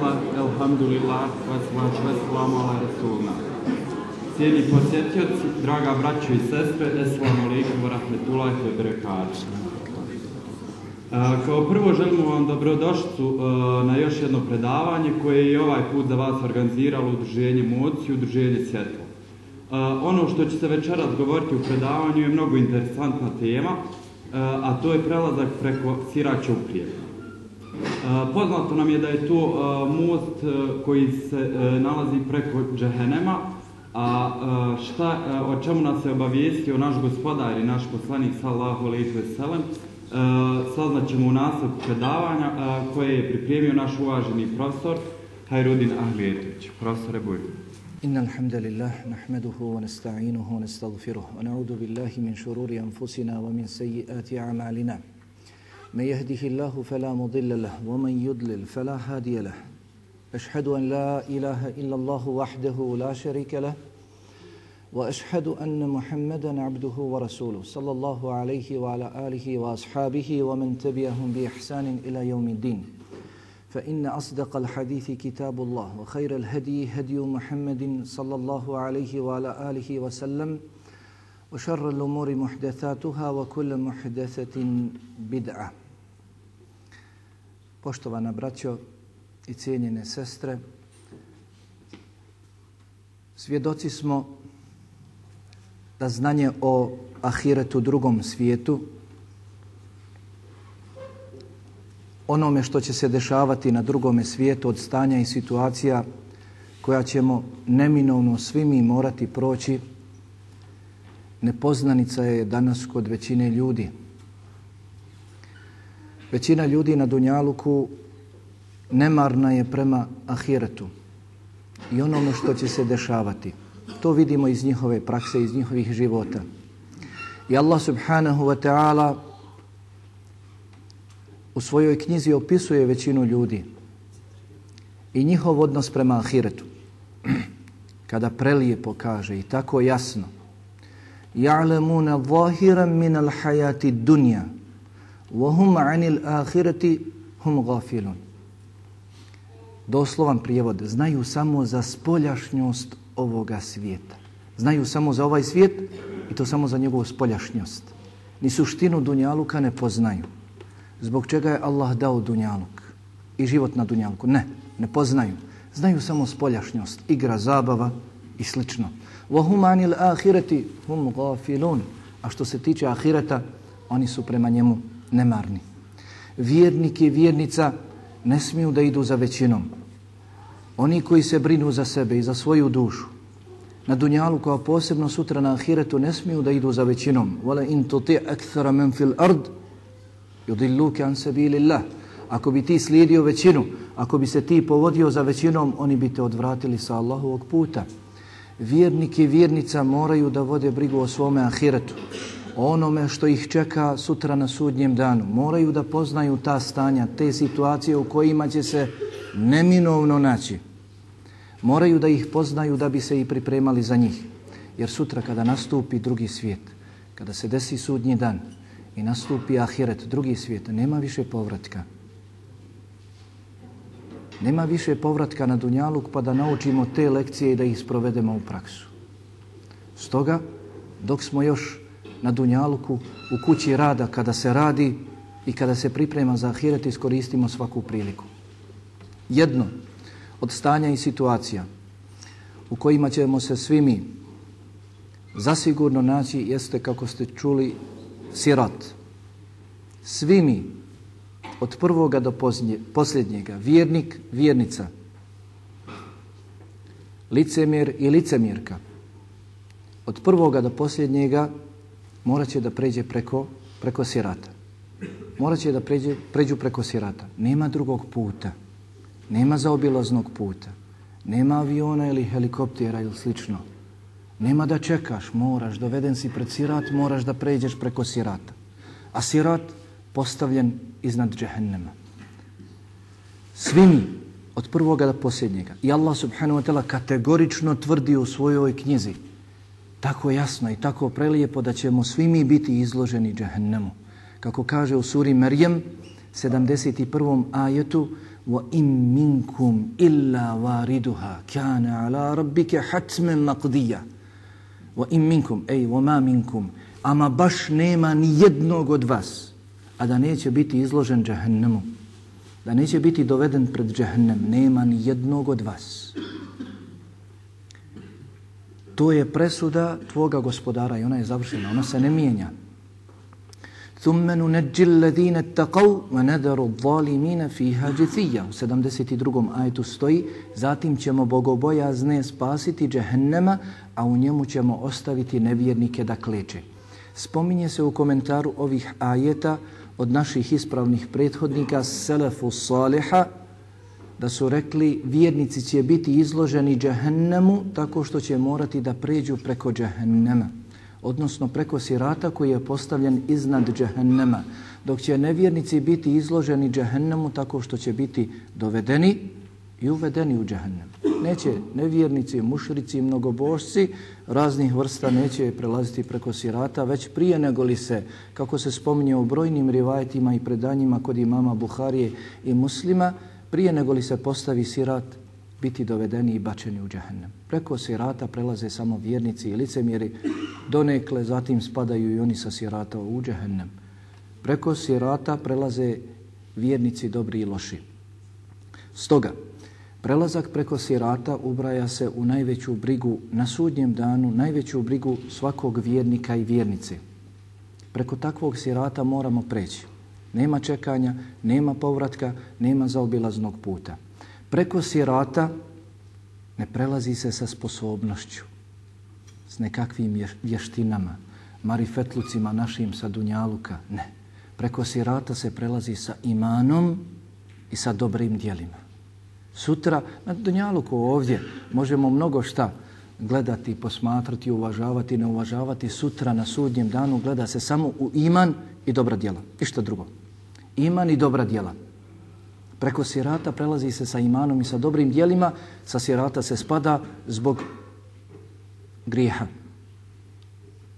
Bismillah, Elhamdulillah, Vasvač, Veslamu, ala Rasulna. Cijeni posjetioci, draga braćo i sestre, Eslamu alaikum rahmetullah rahmetullahi wa. E, kao prvo želimo vam dobrodošću e, na još jedno predavanje koje je ovaj put za vas organiziralo udruženje Moci, udruženje Svjetlo. E, ono što će se večeras govoriti u predavanju je mnogo interesantna tema, a to je prelazak preko Siraća u Poznato nam je da je to most koji se nalazi preko Džehenema, a šta, o čemu nas je obavijestio naš gospodar i naš poslanik sallahu alaihi ve sellem, saznat ćemo u nastavku predavanja koje je pripremio naš uvaženi profesor Hajrudin Ahlijetović. Profesore Buj. إن الحمد لله نحمده ونستعينه ونستغفره ونعوذ بالله من شرور أنفسنا ومن سيئات أعمالنا من يهده الله فلا مضل له ومن يضلل فلا هادي له. أشهد أن لا إله إلا الله وحده لا شريك له وأشهد أن محمدا عبده ورسوله صلى الله عليه وعلى آله وأصحابه ومن تبعهم بإحسان إلى يوم الدين. فإن أصدق الحديث كتاب الله وخير الهدي هدي محمد صلى الله عليه وعلى آله وسلم وشر الأمور محدثاتها وكل محدثة بدعة. Poštovana braćo i cijenjene sestre, svjedoci smo da znanje o ahiretu drugom svijetu, onome što će se dešavati na drugome svijetu od stanja i situacija koja ćemo neminovno svi mi morati proći, nepoznanica je danas kod većine ljudi. Većina ljudi na Dunjaluku nemarna je prema ahiretu i onome što će se dešavati. To vidimo iz njihove prakse, iz njihovih života. I Allah subhanahu wa ta'ala u svojoj knjizi opisuje većinu ljudi i njihov odnos prema ahiretu. Kada prelijepo pokaže i tako jasno Ja'lemuna zahiran min al-hayati dunya wa hum 'anil akhirati hum ghafilun. Doslovan prijevod, znaju samo za spoljašnjost ovoga svijeta. Znaju samo za ovaj svijet i to samo za njegovu spoljašnjost. Ni suštinu dunjaluka ne poznaju. Zbog čega je Allah dao dunjaluk i život na dunjaluku? Ne, ne poznaju. Znaju samo spoljašnjost, igra, zabava i slično. وَهُمْ عَنِ الْآخِرَةِ هُمْ غَافِلُونَ A što se tiče ahireta, oni su prema njemu nemarni. Vjernik i vjernica ne smiju da idu za većinom. Oni koji se brinu za sebe i za svoju dušu, na dunjalu kao posebno sutra na ahiretu ne smiju da idu za većinom. Vala in tuti akthara men fil ard, yudilluka an sabilillah. Ako bi ti slijedio većinu, ako bi se ti povodio za većinom, oni bi te odvratili sa Allahovog puta. Vjernik i vjernica moraju da vode brigu o svome ahiretu onome što ih čeka sutra na sudnjem danu. Moraju da poznaju ta stanja, te situacije u kojima će se neminovno naći. Moraju da ih poznaju da bi se i pripremali za njih. Jer sutra kada nastupi drugi svijet, kada se desi sudnji dan i nastupi ahiret, drugi svijet, nema više povratka. Nema više povratka na Dunjaluk pa da naučimo te lekcije i da ih sprovedemo u praksu. Stoga, dok smo još na Dunjaluku u kući rada kada se radi i kada se priprema za ahiret, iskoristimo svaku priliku. Jedno od stanja i situacija u kojima ćemo se svi mi zasigurno naći jeste, kako ste čuli, sirat. Svi mi od prvoga do posljednjega, vjernik, vjernica, licemjer i licemjerka, od prvoga do posljednjega morat će da pređe preko, preko sirata. Morat će da pređe, pređu preko sirata. Nema drugog puta. Nema zaobilaznog puta. Nema aviona ili helikoptera ili slično. Nema da čekaš, moraš, doveden si pred sirat, moraš da pređeš preko sirata. A sirat postavljen iznad džehennema. Svi mi, od prvoga do posljednjega, i Allah subhanahu wa ta'ala kategorično tvrdi u svojoj knjizi, tako jasno i tako prelijepo da ćemo svi mi biti izloženi džehennemu. Kako kaže u suri Merjem, 71. ajetu وَإِن مِّنكُمْ إِلَّا وَارِدُهَا كَانَ عَلَى رَبِّكَ حَتْمًا مَقْدِيًا وَإِن مِّنكُمْ أي وَمَا مِنكُمْ Ama baš nema ni jednog od vas, a da neće biti izložen džahennemu, da neće biti doveden pred džahennem, nema ni jednog od vas. To je presuda tvoga gospodara i ona je završena, ona se ne mijenja. ثم ننجي الذين اتقوا ونذر الظالمين فيها جثيا u 72. ajetu stoji zatim ćemo bogobojazne spasiti džehennema a u njemu ćemo ostaviti nevjernike da kleče spominje se u komentaru ovih ajeta od naših ispravnih prethodnika selefu saliha da su rekli vjernici će biti izloženi džehennemu tako što će morati da pređu preko džehennema odnosno preko sirata koji je postavljen iznad džehennema, dok će nevjernici biti izloženi džehennemu tako što će biti dovedeni i uvedeni u džehennem. Neće nevjernici, mušrici i mnogobožci raznih vrsta neće prelaziti preko sirata, već prije nego li se, kako se spominje u brojnim rivajetima i predanjima kod imama Buharije i muslima, prije nego li se postavi sirat, biti dovedeni i bačeni u džahennem. Preko sirata prelaze samo vjernici i licemjeri, donekle zatim spadaju i oni sa sirata u džahennem. Preko sirata prelaze vjernici dobri i loši. Stoga, prelazak preko sirata ubraja se u najveću brigu na sudnjem danu, najveću brigu svakog vjernika i vjernice. Preko takvog sirata moramo preći. Nema čekanja, nema povratka, nema zaobilaznog puta. Preko sirata ne prelazi se sa sposobnošću, s nekakvim vještinama, marifetlucima našim sa Dunjaluka. Ne. Preko sirata se prelazi sa imanom i sa dobrim dijelima. Sutra na Dunjaluku ovdje možemo mnogo šta gledati, posmatrati, uvažavati, ne uvažavati. Sutra na sudnjem danu gleda se samo u iman i dobra djela. Išta drugo. Iman i dobra djela. Preko sirata prelazi se sa imanom i sa dobrim djelima, sa sirata se spada zbog grijeha.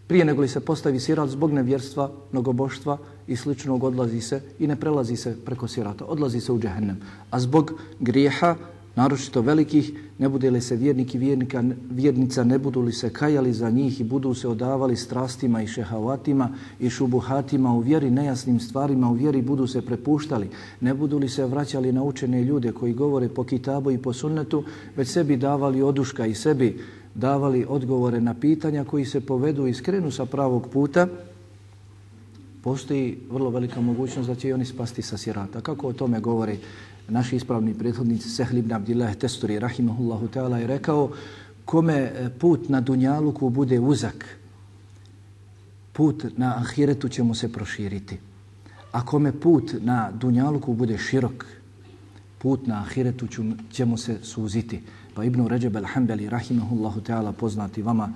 Prije nego li se postavi sirat zbog nevjerstva, mnogoboštva i sličnog odlazi se i ne prelazi se preko sirata, odlazi se u džehennem. A zbog grijeha naročito velikih, ne bude li se vjernik i vjernika, vjernica, ne budu li se kajali za njih i budu se odavali strastima i šehavatima i šubuhatima u vjeri, nejasnim stvarima u vjeri, budu se prepuštali, ne budu li se vraćali na učene ljude koji govore po kitabu i po sunnetu, već sebi davali oduška i sebi davali odgovore na pitanja koji se povedu i skrenu sa pravog puta, postoji vrlo velika mogućnost da će oni spasti sa sirata. Kako o tome govori naši ispravni prethodnici Sehl ibn Abdillah Testuri rahimahullahu ta'ala je rekao kome e, put na Dunjaluku bude uzak, put na Ahiretu će mu se proširiti. A kome put na Dunjaluku bude širok, put na Ahiretu će mu se suziti. Pa Ibn Ređeb al-Hambeli rahimahullahu ta'ala poznati vama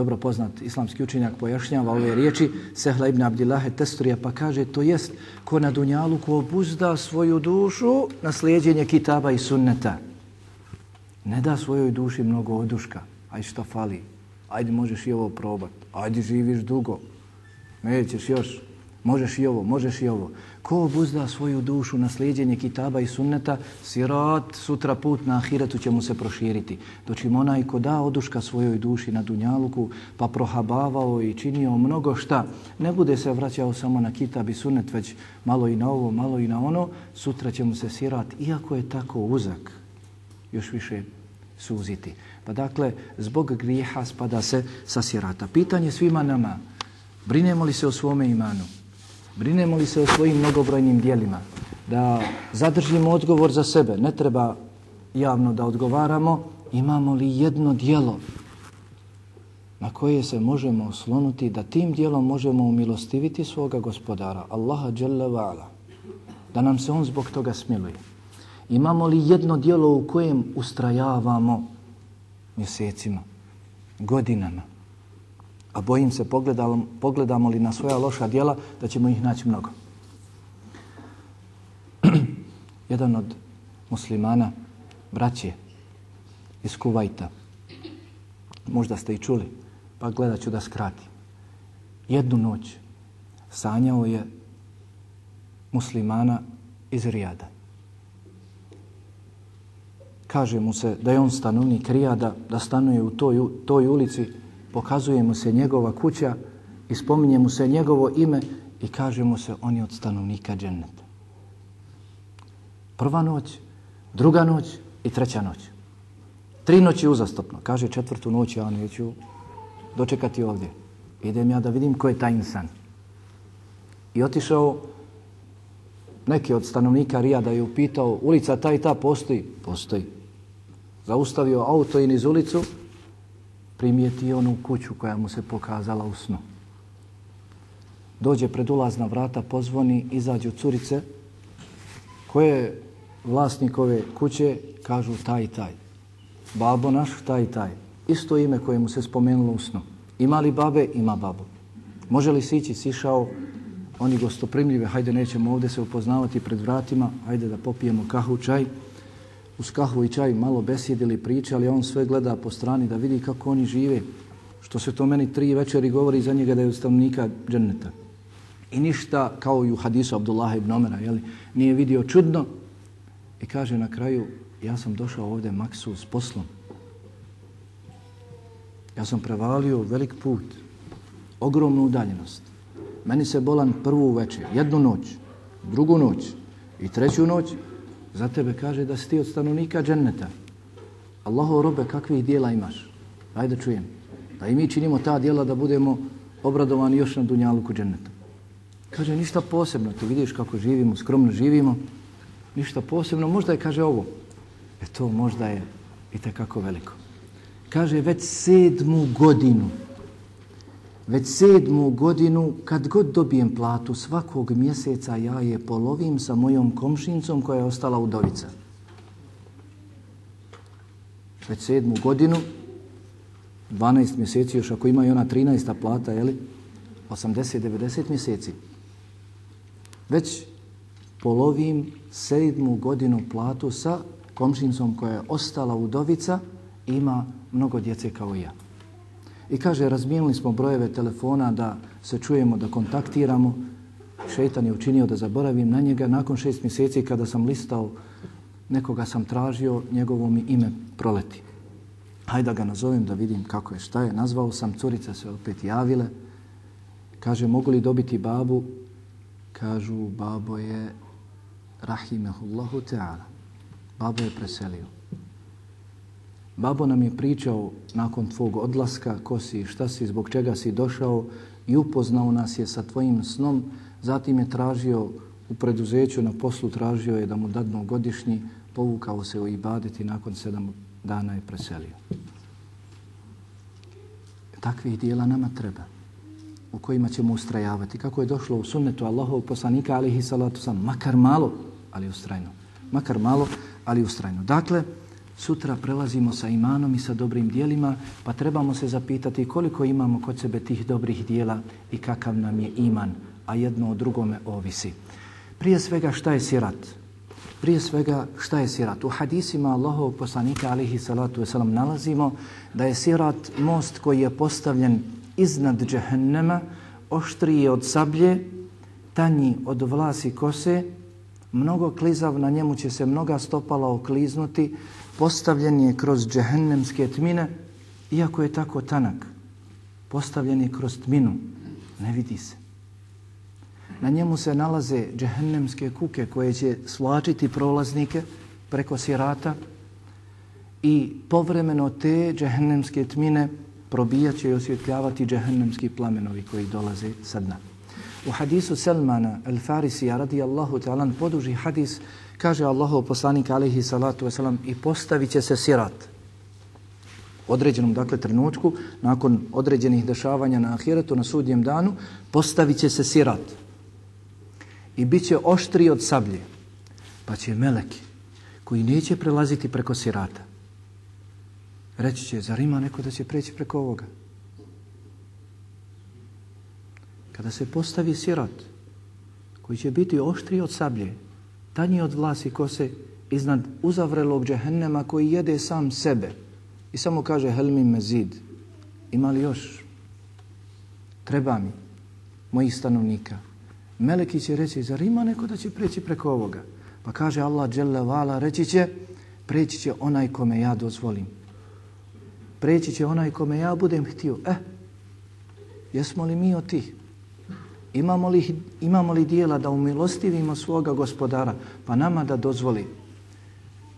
dobro poznat islamski učenjak pojašnjava ove riječi Sehla ibn Abdillahe Testurija pa kaže to jest ko na dunjalu ko obuzda svoju dušu na slijedjenje kitaba i sunneta ne da svojoj duši mnogo oduška aj što fali ajde možeš i ovo probat ajde živiš dugo nećeš još možeš i ovo možeš i ovo Ko obuzda svoju dušu na slijedjenje kitaba i sunneta, sirat, sutra put na ahiretu će mu se proširiti. Dočim onaj ko da oduška svojoj duši na dunjaluku, pa prohabavao i činio mnogo šta, ne bude se vraćao samo na kitab i sunnet, već malo i na ovo, malo i na ono, sutra će mu se sirat, iako je tako uzak, još više suziti. Pa dakle, zbog grijeha spada se sa sirata. Pitanje svima nama, brinemo li se o svome imanu? Brinemo li se o svojim mnogobrojnim dijelima? Da zadržimo odgovor za sebe. Ne treba javno da odgovaramo. Imamo li jedno dijelo na koje se možemo oslonuti da tim dijelom možemo umilostiviti svoga gospodara, Allaha Jalla wa'ala, da nam se on zbog toga smiluje. Imamo li jedno dijelo u kojem ustrajavamo mjesecima, godinama, A bojim se, pogledamo, pogledamo li na svoja loša dijela, da ćemo ih naći mnogo. Jedan od muslimana, braće iz Kuvajta, možda ste i čuli, pa gledat ću da skratim. Jednu noć sanjao je muslimana iz Rijada. Kaže mu se da je on stanovnik Rijada, da stanuje u toj, toj ulici, pokazuje mu se njegova kuća i spominje mu se njegovo ime i kaže mu se on je od stanovnika dženneta. Prva noć, druga noć i treća noć. Tri noći uzastopno. Kaže četvrtu noć ja neću dočekati ovdje. Idem ja da vidim ko je taj insan. I otišao neki od stanovnika Rijada je upitao ulica ta i ta postoji? Postoji. Zaustavio auto i niz ulicu primijeti onu kuću koja mu se pokazala u snu. Dođe pred ulazna vrata, pozvoni, izađu curice koje vlasnik ove kuće kažu taj i taj. Babo naš, taj i taj. Isto ime koje mu se spomenulo u snu. Ima li babe? Ima babu. Može li sići? Sišao. Oni gostoprimljive, hajde nećemo ovdje se upoznavati pred vratima, hajde da popijemo kahu, čaj. Uz kahvu i čaj malo besjedili, pričali, a on sve gleda po strani da vidi kako oni žive. Što se to meni tri večeri govori za njega da je ustavnika dženneta. I ništa, kao i u hadisu Abdullah ibn Omera, jeli, nije vidio čudno. I kaže na kraju, ja sam došao ovdje maksu s poslom. Ja sam prevalio velik put, ogromnu udaljenost. Meni se bolan prvu večer, jednu noć, drugu noć i treću noć. Za tebe kaže da si ti od stanovnika dženneta. Allaho robe, kakvih dijela imaš? Ajde čujem. Da i mi činimo ta dijela da budemo obradovani još na dunjaluku dženneta. Kaže, ništa posebno. Ti vidiš kako živimo, skromno živimo. Ništa posebno. Možda je, kaže, ovo. E to možda je i kako veliko. Kaže, već sedmu godinu, već sedmu godinu, kad god dobijem platu, svakog mjeseca ja je polovim sa mojom komšincom koja je ostala udovica. Već sedmu godinu, 12 mjeseci, još ako ima i ona 13. plata, jeli, 80-90 mjeseci. Već polovim sedmu godinu platu sa komšincom koja je ostala udovica ima mnogo djece kao ja. I kaže, razmijenili smo brojeve telefona da se čujemo, da kontaktiramo. Šeitan je učinio da zaboravim na njega. Nakon šest mjeseci kada sam listao, nekoga sam tražio, njegovo mi ime proleti. Hajde da ga nazovem da vidim kako je, šta je. Nazvao sam, curica se opet javile. Kaže, mogu li dobiti babu? Kažu, babo je rahimehullahu ta'ala. Babo je preselio. Babo nam je pričao nakon tvog odlaska ko si, šta si, zbog čega si došao i upoznao nas je sa tvojim snom. Zatim je tražio u preduzeću na poslu, tražio je da mu dadnu godišnji, povukao se u ibadeti nakon sedam dana je preselio. Takvih dijela nama treba u kojima ćemo ustrajavati. Kako je došlo u sunnetu Allahov poslanika alihi salatu sam, makar malo, ali ustrajno. Makar malo, ali ustrajno. Dakle, sutra prelazimo sa imanom i sa dobrim dijelima, pa trebamo se zapitati koliko imamo kod sebe tih dobrih dijela i kakav nam je iman, a jedno od drugome ovisi. Prije svega šta je sirat? Prije svega šta je sirat? U hadisima Allahov poslanika alihi salatu wasalam nalazimo da je sirat most koji je postavljen iznad džehennema, oštriji od sablje, tanji od vlasi kose, mnogo klizav, na njemu će se mnoga stopala okliznuti, postavljen je kroz džehennemske tmine, iako je tako tanak, postavljen je kroz tminu, ne vidi se. Na njemu se nalaze džehennemske kuke koje će svlačiti prolaznike preko sirata i povremeno te džehennemske tmine probijat će i osvjetljavati džehennemski plamenovi koji dolaze sa dna. U hadisu Selmana al-Farisija radijallahu ta'ala poduži hadis kaže Allahov poslanik alaihi salatu wasalam i postavit će se sirat. U određenom dakle trenutku nakon određenih dešavanja na ahiretu na sudnjem danu postavit će se sirat. I bit će oštri od sablje. Pa će meleki koji neće prelaziti preko sirata reći će zar ima neko da će preći preko ovoga? Kada se postavi sirat koji će biti oštri od sablje tanji od vlasi kose iznad uzavrelog džehennema koji jede sam sebe i samo kaže helmi mezid. Ima li još? Treba mi mojih stanovnika. Meleki će reći, zar ima neko da će preći preko ovoga? Pa kaže Allah dželle vala reći će preći će onaj kome ja dozvolim. Preći će onaj kome ja budem htio. Eh, jesmo li mi od tih? Imamo li, imamo li dijela da umilostivimo svoga gospodara pa nama da dozvoli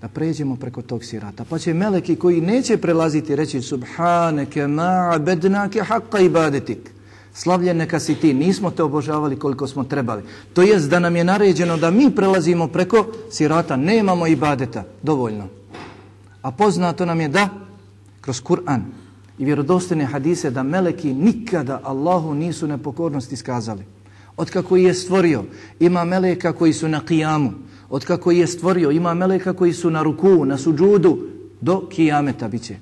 da pređemo preko tog sirata. Pa će meleki koji neće prelaziti reći Subhaneke ma'abednake haqqa ibadetik. Slavljen neka si ti, nismo te obožavali koliko smo trebali. To jest da nam je naređeno da mi prelazimo preko sirata, nemamo ibadeta, dovoljno. A poznato nam je da, kroz Kur'an i vjerodostene hadise, da meleki nikada Allahu nisu nepokornost iskazali. Od kako je stvorio, ima meleka koji su na kijamu, od kako je stvorio, ima meleka koji su na ruku, na suđudu, do kijameta biće.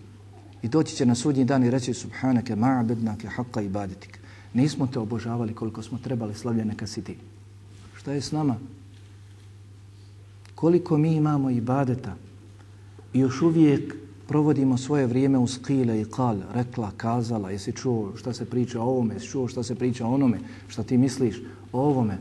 I doći će na sudnji dan i reći Subhanake ma'abednake haqqa ibadetik. Nismo te obožavali koliko smo trebali slavljene ka si ti. Šta je s nama? Koliko mi imamo ibadeta i još uvijek provodimo svoje vrijeme u kile i kal, rekla, kazala, jesi čuo šta se priča o ovome, jesi čuo šta se priča o onome, šta ti misliš o ovome.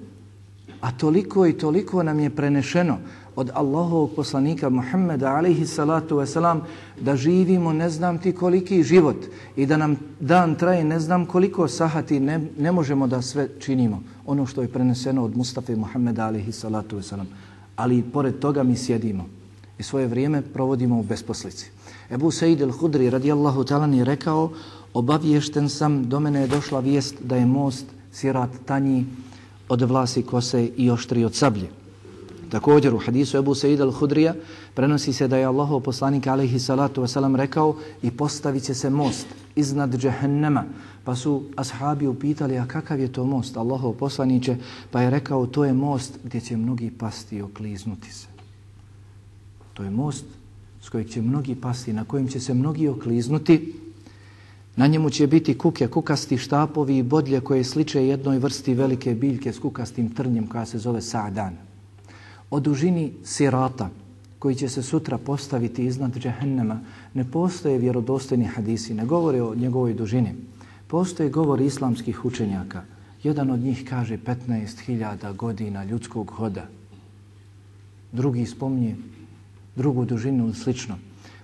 A toliko i toliko nam je prenešeno od Allahovog poslanika Muhammeda alaihi salatu wasalam da živimo ne znam ti koliki život i da nam dan traje ne znam koliko sahati ne, ne možemo da sve činimo. Ono što je preneseno od Mustafa Muhammeda alaihi salatu wasalam. Ali pored toga mi sjedimo i svoje vrijeme provodimo u besposlici. Ebu Sa'id al-Hudri radijallahu talan je rekao obaviješten sam, do mene je došla vijest da je most sirat tanji od vlasi kose i oštri od sablje. Također u hadisu Ebu Sa'id al-Hudrija prenosi se da je Allahov poslanik alaihi salatu wasalam rekao i postavit će se most iznad džehennema. Pa su ashabi upitali a kakav je to most Allahov poslaniće pa je rekao to je most gdje će mnogi pasti i okliznuti se. To je most s kojeg će mnogi pasti, na kojim će se mnogi okliznuti. Na njemu će biti kuke, kukasti štapovi i bodlje koje sliče jednoj vrsti velike biljke s kukastim trnjem koja se zove Sa'dan. O dužini sirata koji će se sutra postaviti iznad džehennema ne postoje vjerodostojni hadisi, ne govore o njegovoj dužini. Postoje govor islamskih učenjaka. Jedan od njih kaže 15.000 godina ljudskog hoda. Drugi spomnije drugu dužinu ili slično.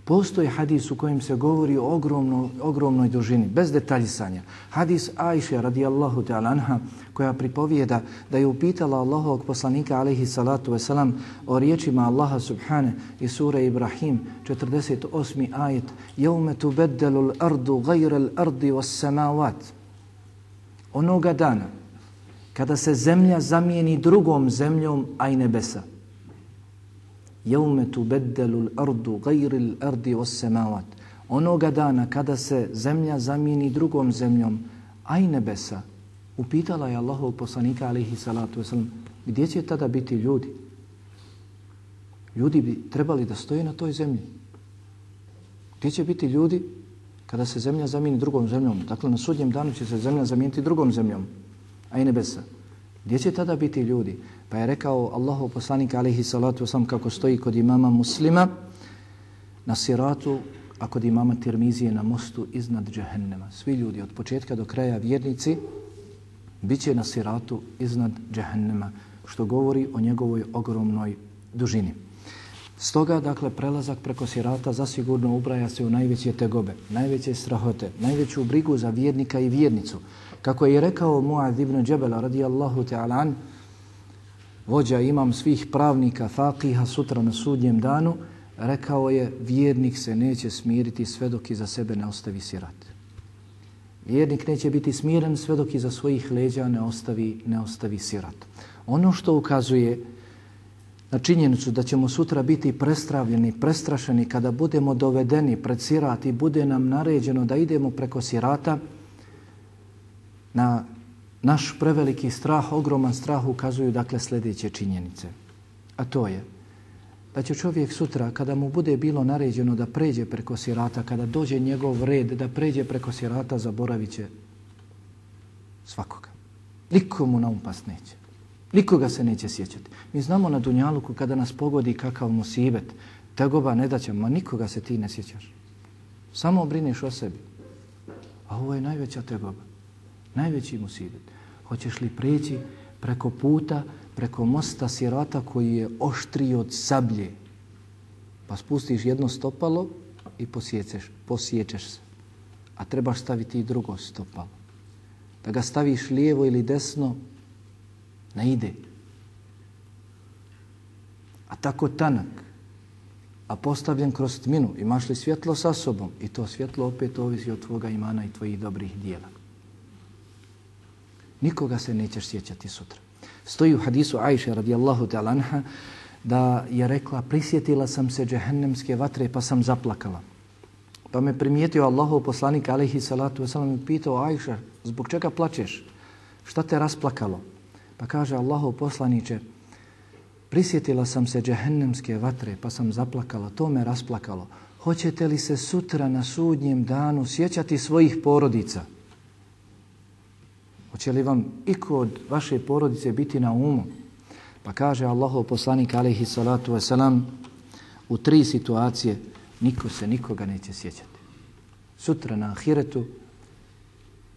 Postoji hadis u kojem se govori o ogromno, ogromnoj dužini, bez detaljisanja. Hadis Ajše radijallahu ta'ala anha, koja pripovijeda da je upitala Allahovog poslanika alaihi salatu wasalam o riječima Allaha subhane i sure Ibrahim, 48. ajet, Jevme tu beddelu l'ardu gajre l'ardi was samavat. Onoga dana, kada se zemlja zamijeni drugom zemljom, a i nebesa. Jevme tu beddelu l'ardu gajri l'ardi os semavat. Onoga dana kada se zemlja zamijeni drugom zemljom, a i nebesa, upitala je Allahov poslanika alihi salatu wasalam, gdje će tada biti ljudi? Ljudi bi trebali da stoje na toj zemlji. Gdje će biti ljudi kada se zemlja zamijeni drugom zemljom? Dakle, na sudnjem danu će se zemlja zamijeniti drugom zemljom, a i nebesa. Gdje će tada biti ljudi? Pa je rekao Allahu poslanik alaihi salatu wasalam kako stoji kod imama muslima na siratu, a kod imama Tirmizije na mostu iznad džehennema. Svi ljudi od početka do kraja vjernici bit će na siratu iznad džehennema, što govori o njegovoj ogromnoj dužini. Stoga, dakle, prelazak preko sirata zasigurno ubraja se u najveće tegobe, najveće strahote, najveću brigu za vjernika i vjernicu. Kako je rekao Muad ibn Džebela radijallahu ta'ala an, vođa imam svih pravnika, fakiha sutra na sudnjem danu, rekao je vjernik se neće smiriti sve dok iza sebe ne ostavi sirat. Vjernik neće biti smiren sve dok iza svojih leđa ne ostavi, ne ostavi sirat. Ono što ukazuje na činjenicu da ćemo sutra biti prestravljeni, prestrašeni kada budemo dovedeni pred sirat i bude nam naređeno da idemo preko sirata, na naš preveliki strah, ogroman strah ukazuju dakle sljedeće činjenice. A to je da će čovjek sutra, kada mu bude bilo naređeno da pređe preko sirata, kada dođe njegov red da pređe preko sirata, zaboravit će svakoga. Nikomu na umpas neće. Nikoga se neće sjećati. Mi znamo na Dunjaluku kada nas pogodi kakav musibet, tegoba ne daće, ma nikoga se ti ne sjećaš. Samo brineš o sebi. A ovo je najveća tegoba najveći musibet. Hoćeš li preći preko puta preko mosta sirata koji je oštri od sablje. Pa spustiš jedno stopalo i posjećeš, posjećeš se. A trebaš staviti i drugo stopalo. Da ga staviš lijevo ili desno, ne ide. A tako tanak, a postavljen kroz tminu, imaš li svjetlo sa sobom? I to svjetlo opet ovisi od tvoga imana i tvojih dobrih dijela. Nikoga se nećeš sjećati sutra. Stoji u hadisu Ajše radijallahu ta'ala anha da je rekla prisjetila sam se džehennemske vatre pa sam zaplakala. Pa me primijetio Allahov poslanik alaihi salatu wasalam i pitao Ajša zbog čega plačeš? Šta te rasplakalo? Pa kaže Allahov poslaniće prisjetila sam se džehennemske vatre pa sam zaplakala. To me rasplakalo. Hoćete li se sutra na sudnjem danu sjećati svojih porodica? Hoće li vam iko od vaše porodice biti na umu? Pa kaže Allahov poslanik alaihi salatu wasalam u tri situacije niko se nikoga neće sjećati. Sutra na ahiretu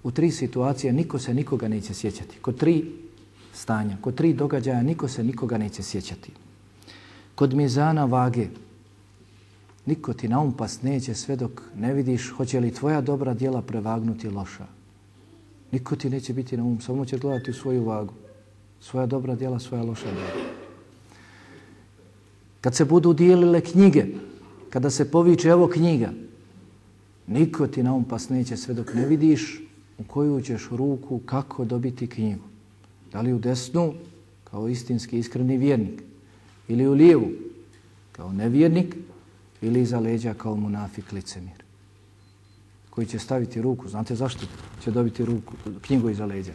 u tri situacije niko se nikoga neće sjećati. Kod tri stanja, kod tri događaja niko se nikoga neće sjećati. Kod mizana vage niko ti na um pas neće sve dok ne vidiš hoće li tvoja dobra djela prevagnuti loša. Niko ti neće biti na um, samo će gledati u svoju vagu. Svoja dobra djela, svoja loša djela. Kad se budu dijelile knjige, kada se poviče evo knjiga, niko ti na um pas neće sve dok ne vidiš u koju ćeš ruku kako dobiti knjigu. Da li u desnu, kao istinski iskreni vjernik, ili u lijevu, kao nevjernik, ili iza leđa kao munafik licemir koji će staviti ruku, znate zašto će dobiti ruku, knjigu iza leđa?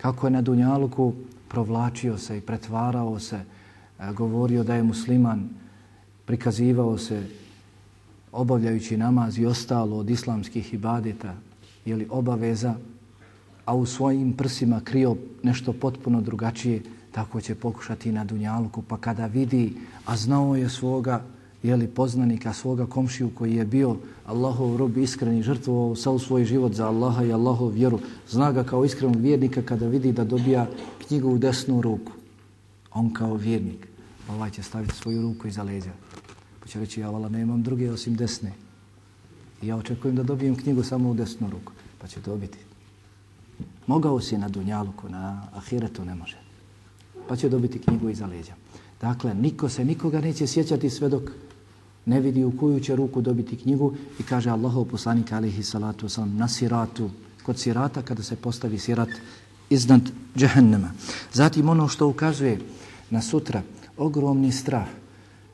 Kako je na Dunjaluku provlačio se i pretvarao se, e, govorio da je musliman, prikazivao se obavljajući namaz i ostalo od islamskih ibadeta, ili obaveza, a u svojim prsima krio nešto potpuno drugačije, tako će pokušati na Dunjaluku, pa kada vidi, a znao je svoga jeli, poznanika svoga komšiju koji je bio Allahov rob iskreni, žrtvovao sav svoj život za Allaha i Allahov vjeru, zna ga kao iskrenog vjernika kada vidi da dobija knjigu u desnu ruku. On kao vjernik, ovaj će staviti svoju ruku iza leđa. Pa će reći, ja vala, nemam druge osim desne. I ja očekujem da dobijem knjigu samo u desnu ruku. Pa će dobiti. Mogao si na Dunjaluku, na Ahiretu ne može. Pa će dobiti knjigu iza leđa. Dakle, niko se nikoga neće sjećati sve dok ne vidi u koju će ruku dobiti knjigu i kaže Allahov poslanik alihi salatu wasalam na siratu, kod sirata kada se postavi sirat iznad džehennema. Zatim ono što ukazuje na sutra, ogromni strah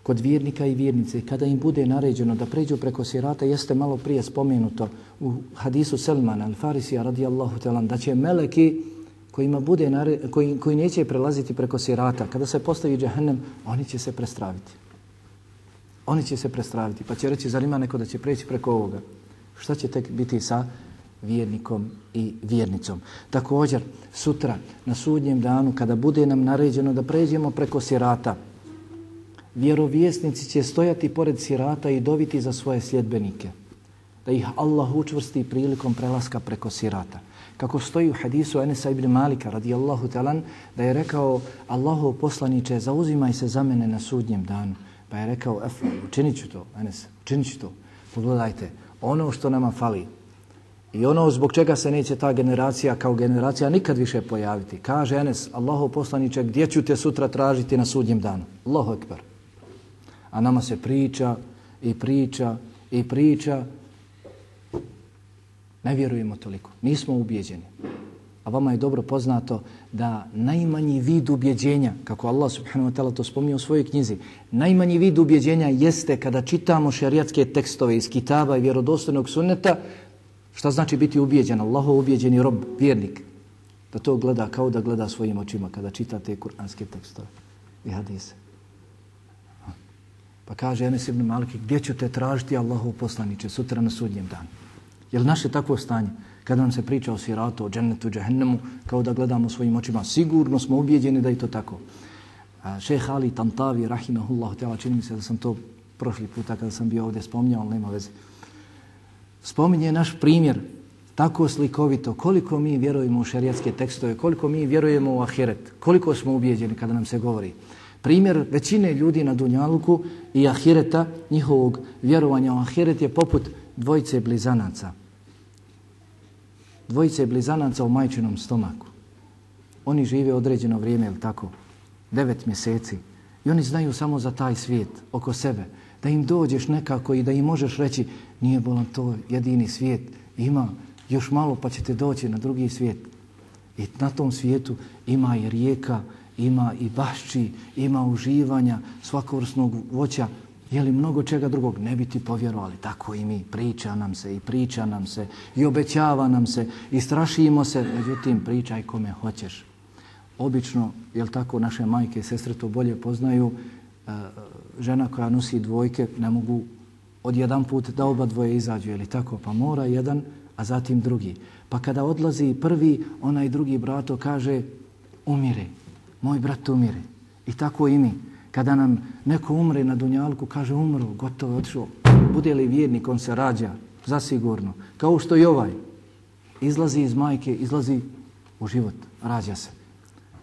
kod vjernika i vjernice, kada im bude naređeno da pređu preko sirata, jeste malo prije spomenuto u hadisu Selmana, al-Farisija radijallahu talan, da će meleki kojima bude nare, koji, koji neće prelaziti preko sirata, kada se postavi džehennem, oni će se prestraviti. Oni će se prestraviti, pa će reći, zar ima neko da će preći preko ovoga? Šta će tek biti sa vjernikom i vjernicom? Također, sutra, na sudnjem danu, kada bude nam naređeno da pređemo preko sirata, vjerovjesnici će stojati pored sirata i dobiti za svoje sljedbenike. Da ih Allah učvrsti prilikom prelaska preko sirata. Kako stoji u hadisu Enesa ibn Malika radijallahu talan, da je rekao Allahu poslaniće, zauzimaj se za mene na sudnjem danu. Pa je rekao, efa, učinit ću to, Enes, učinit ću to. Pogledajte, ono što nama fali i ono zbog čega se neće ta generacija kao generacija nikad više pojaviti. Kaže Enes, Allahov poslaniče, gdje ću te sutra tražiti na sudnjem danu? Allahu ekber. A nama se priča i priča i priča. Ne vjerujemo toliko. Nismo ubijeđeni. A vama je dobro poznato da najmanji vid ubjeđenja, kako Allah subhanahu wa ta'ala to spominje u svojoj knjizi, najmanji vid ubjeđenja jeste kada čitamo šariatske tekstove iz kitaba i vjerodostojnog sunneta, šta znači biti ubjeđen, Allahov ubjeđeni rob, vjernik, da to gleda kao da gleda svojim očima kada čita te kuranske tekstove i hadise. Pa kaže Enes ibn Maliki, gdje ću te tražiti Allahov poslaniče sutra na sudnjem danu? Je li naše takvo stanje? Kada nam se priča o siratu, o džennetu, džehennemu, kao da gledamo svojim očima, sigurno smo ubijeđeni da je to tako. Šeh Ali Tantavi, rahimahullahu tjela, čini mi se da sam to prošli puta kada sam bio ovdje spomnjao, ali nema veze. Spominje naš primjer tako slikovito, koliko mi vjerujemo u šerijatske tekstove, koliko mi vjerujemo u ahiret, koliko smo ubijeđeni kada nam se govori. Primjer većine ljudi na Dunjaluku i ahireta, njihovog vjerovanja u ahiret je poput dvojice blizanaca. Dvojice blizanaca u majčinom stomaku. Oni žive određeno vrijeme, ili tako? Devet mjeseci. I oni znaju samo za taj svijet oko sebe. Da im dođeš nekako i da im možeš reći nije bolan to jedini svijet. Ima još malo pa ćete doći na drugi svijet. I na tom svijetu ima i rijeka, ima i bašći, ima uživanja svakovrsnog voća, je li mnogo čega drugog, ne bi ti povjerovali. Tako i mi, priča nam se i priča nam se i obećava nam se i strašimo se, međutim pričaj kome hoćeš. Obično, jel tako, naše majke i sestre to bolje poznaju, e, žena koja nosi dvojke ne mogu od jedan put da oba dvoje izađu, je li tako, pa mora jedan, a zatim drugi. Pa kada odlazi prvi, onaj drugi brato kaže, umire, moj brat umire. I tako i mi. Kada nam neko umre na Dunjalku, kaže umro, gotovo, odšao. Bude li vjernik, on se rađa, zasigurno. Kao što i ovaj. Izlazi iz majke, izlazi u život, rađa se.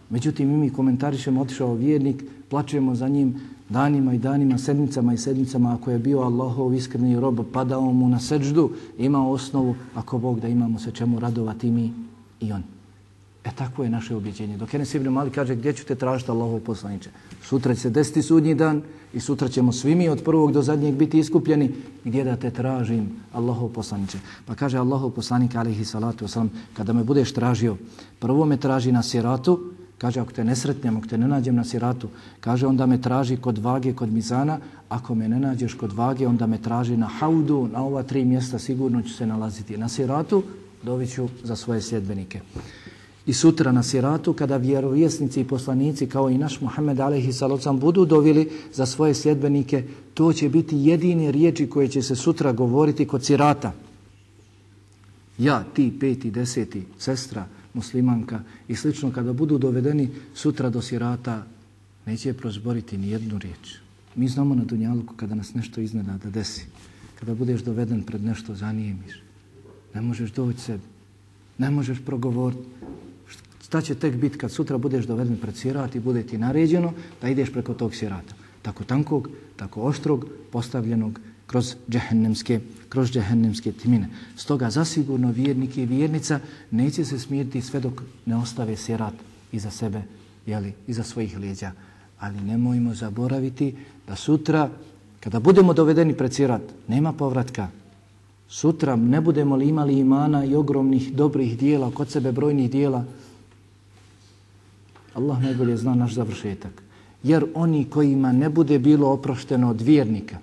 Međutim, mi mi komentarišemo, otišao vjernik, plačemo za njim danima i danima, sedmicama i sedmicama, ako je bio Allahov iskreni rob, padao mu na seđdu, ima osnovu, ako Bog da imamo se čemu radovati mi i on. E tako je naše objeđenje. Dok Enes Ibn Mali kaže gdje ćete tražiti Allahov poslaniče? Sutra će se desiti sudnji dan i sutra ćemo svi mi od prvog do zadnjeg biti iskupljeni. Gdje da te tražim Allahov poslaniče? Pa kaže Allahov poslanik alihi salatu wasalam, kada me budeš tražio, prvo me traži na siratu, kaže ako te ne sretnem, ako te ne nađem na siratu, kaže onda me traži kod vage, kod mizana, ako me ne nađeš kod vage, onda me traži na haudu, na ova tri mjesta sigurno ću se nalaziti. Na siratu doviću za svoje sljedbenike. I sutra na siratu, kada vjerovjesnici i poslanici, kao i naš Muhammed Alehi Salocam, budu dovili za svoje sljedbenike, to će biti jedine riječi koje će se sutra govoriti kod sirata. Ja, ti, peti, deseti, sestra, muslimanka i slično, kada budu dovedeni sutra do sirata, neće prozboriti ni jednu riječ. Mi znamo na Dunjaluku kada nas nešto iznena da desi. Kada budeš doveden pred nešto, zanijemiš. Ne možeš doći sebi. Ne možeš progovoriti. Šta će tek biti kad sutra budeš doveden pred sirat i bude ti naređeno da ideš preko tog sirata. Tako tankog, tako oštrog, postavljenog kroz džehennemske, kroz džehennemske timine. Stoga zasigurno vjernik i vjernica neće se smiriti sve dok ne ostave sirat iza sebe, jeli, iza svojih lijeđa. Ali nemojmo zaboraviti da sutra, kada budemo dovedeni pred sirat, nema povratka. Sutra ne budemo li imali imana i ogromnih dobrih dijela, kod sebe brojnih dijela, Allah najbolje zna naš završetak. Jer oni kojima ne bude bilo oprošteno od vjernika,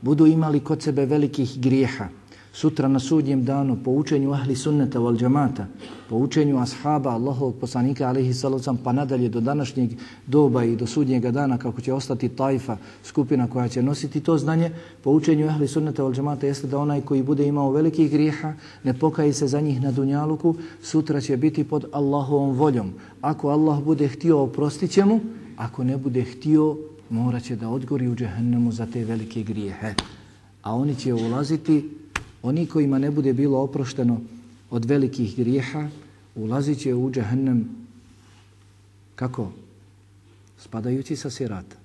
budu imali kod sebe velikih grijeha, sutra na sudnjem danu po učenju ahli sunneta wal džamata, po učenju ashaba Allahovog poslanika alihi sallam pa nadalje do današnjeg doba i do sudnjega dana kako će ostati tajfa skupina koja će nositi to znanje, po učenju ahli sunneta wal džamata jeste da onaj koji bude imao velikih grijeha ne pokaje se za njih na dunjaluku, sutra će biti pod Allahovom voljom. Ako Allah bude htio oprostit će mu, ako ne bude htio morat će da odgori u džehennemu za te velike grijehe. A oni će ulaziti Oni kojima ne bude bilo oprošteno od velikih grijeha, ulazit će u džehennem kako? Spadajući sa sirata.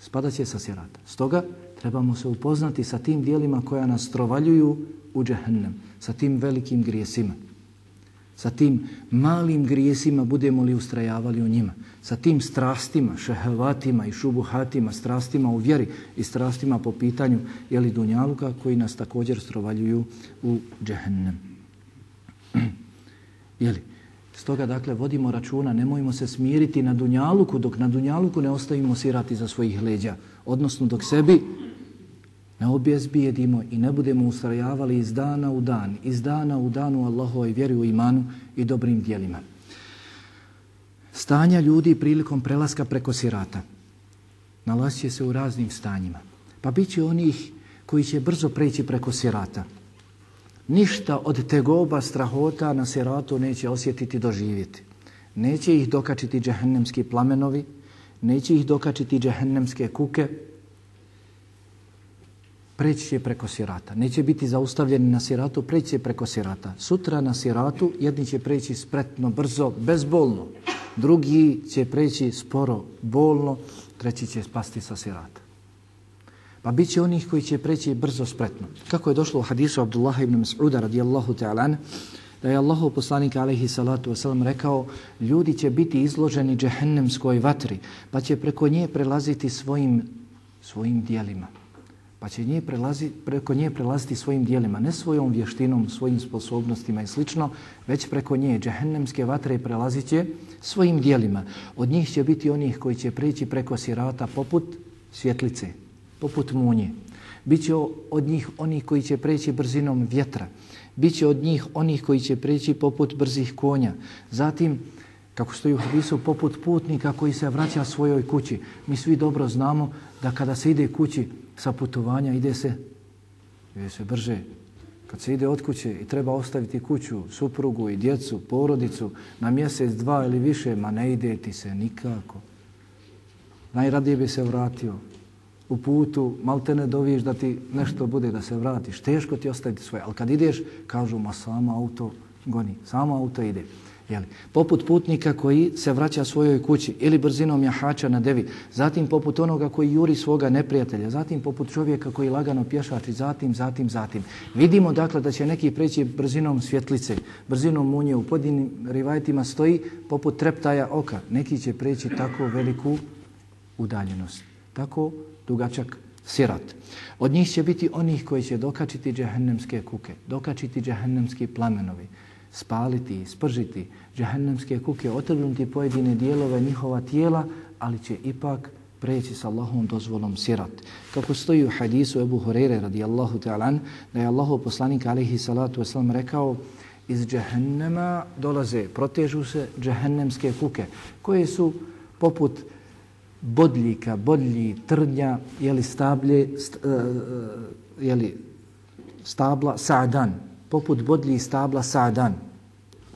Spadaće sa sirata. Stoga trebamo se upoznati sa tim dijelima koja nas trovaljuju u džehennem, sa tim velikim grijesima sa tim malim grijesima budemo li ustrajavali u njima, sa tim strastima, šehavatima i šubuhatima, strastima u vjeri i strastima po pitanju jeli dunjaluka koji nas također strovaljuju u džehennem. jeli, stoga dakle vodimo računa, nemojmo se smiriti na dunjaluku dok na dunjaluku ne ostavimo sirati za svojih leđa, odnosno dok sebi ne objezbijedimo i ne budemo ustrajavali iz dana u dan, iz dana u danu Allahovoj vjeri u imanu i dobrim dijelima. Stanja ljudi prilikom prelaska preko sirata nalazi se u raznim stanjima. Pa bit će onih koji će brzo preći preko sirata. Ništa od tegoba, strahota na siratu neće osjetiti doživjeti. Neće ih dokačiti džahennemski plamenovi, neće ih dokačiti džahennemske kuke, preći će preko sirata. Neće biti zaustavljeni na siratu, preći će preko sirata. Sutra na siratu jedni će preći spretno, brzo, bezbolno. Drugi će preći sporo, bolno, treći će spasti sa sirata. Pa bit će onih koji će preći brzo, spretno. Kako je došlo u hadisu Abdullah ibn Mas'uda radijallahu ta'ala, da je Allahov poslanik alaihi salatu wasalam rekao ljudi će biti izloženi džehennemskoj vatri, pa će preko nje prelaziti svojim, svojim dijelima pa će nje prelazi, preko nje prelaziti svojim dijelima, ne svojom vještinom, svojim sposobnostima i slično, već preko nje džehennemske vatre prelazit će svojim dijelima. Od njih će biti onih koji će preći preko sirata poput svjetlice, poput munje. Biće od njih onih koji će preći brzinom vjetra. Biće od njih onih koji će preći poput brzih konja. Zatim, kako stoji u hadisu, poput putnika koji se vraća svojoj kući. Mi svi dobro znamo da kada se ide kući, sa putovanja ide se, ide se brže. Kad se ide od kuće i treba ostaviti kuću, suprugu i djecu, porodicu na mjesec, dva ili više, ma ne ide ti se nikako. Najradije bi se vratio u putu, mal te ne doviješ da ti nešto bude da se vratiš. Teško ti ostaviti svoje. Ali kad ideš, kažu, ma samo auto goni, samo auto ide. Jeli? Poput putnika koji se vraća svojoj kući ili brzinom jahača na devi, zatim poput onoga koji juri svoga neprijatelja, zatim poput čovjeka koji lagano pješači, zatim, zatim, zatim. Vidimo dakle da će neki preći brzinom svjetlice, brzinom munje, u podinim rivajtima stoji poput treptaja oka. Neki će preći tako veliku udaljenost, tako dugačak sirat. Od njih će biti onih koji će dokačiti džehennemske kuke, dokačiti džehennemski plamenovi, spaliti, spržiti džahennemske kuke, otrgnuti pojedine dijelove njihova tijela, ali će ipak preći sa Allahom dozvolom sirat. Kako stoji u hadisu Ebu Horeire radijallahu ta'ala, da je Allahov poslanik alaihi salatu wasalam rekao iz džahennema dolaze, protežu se džahennemske kuke, koje su poput bodljika, bodlji, trnja, jeli stablje, st, e, e, uh, jeli stabla, sa'dan, poput bodlji stabla sa'dan.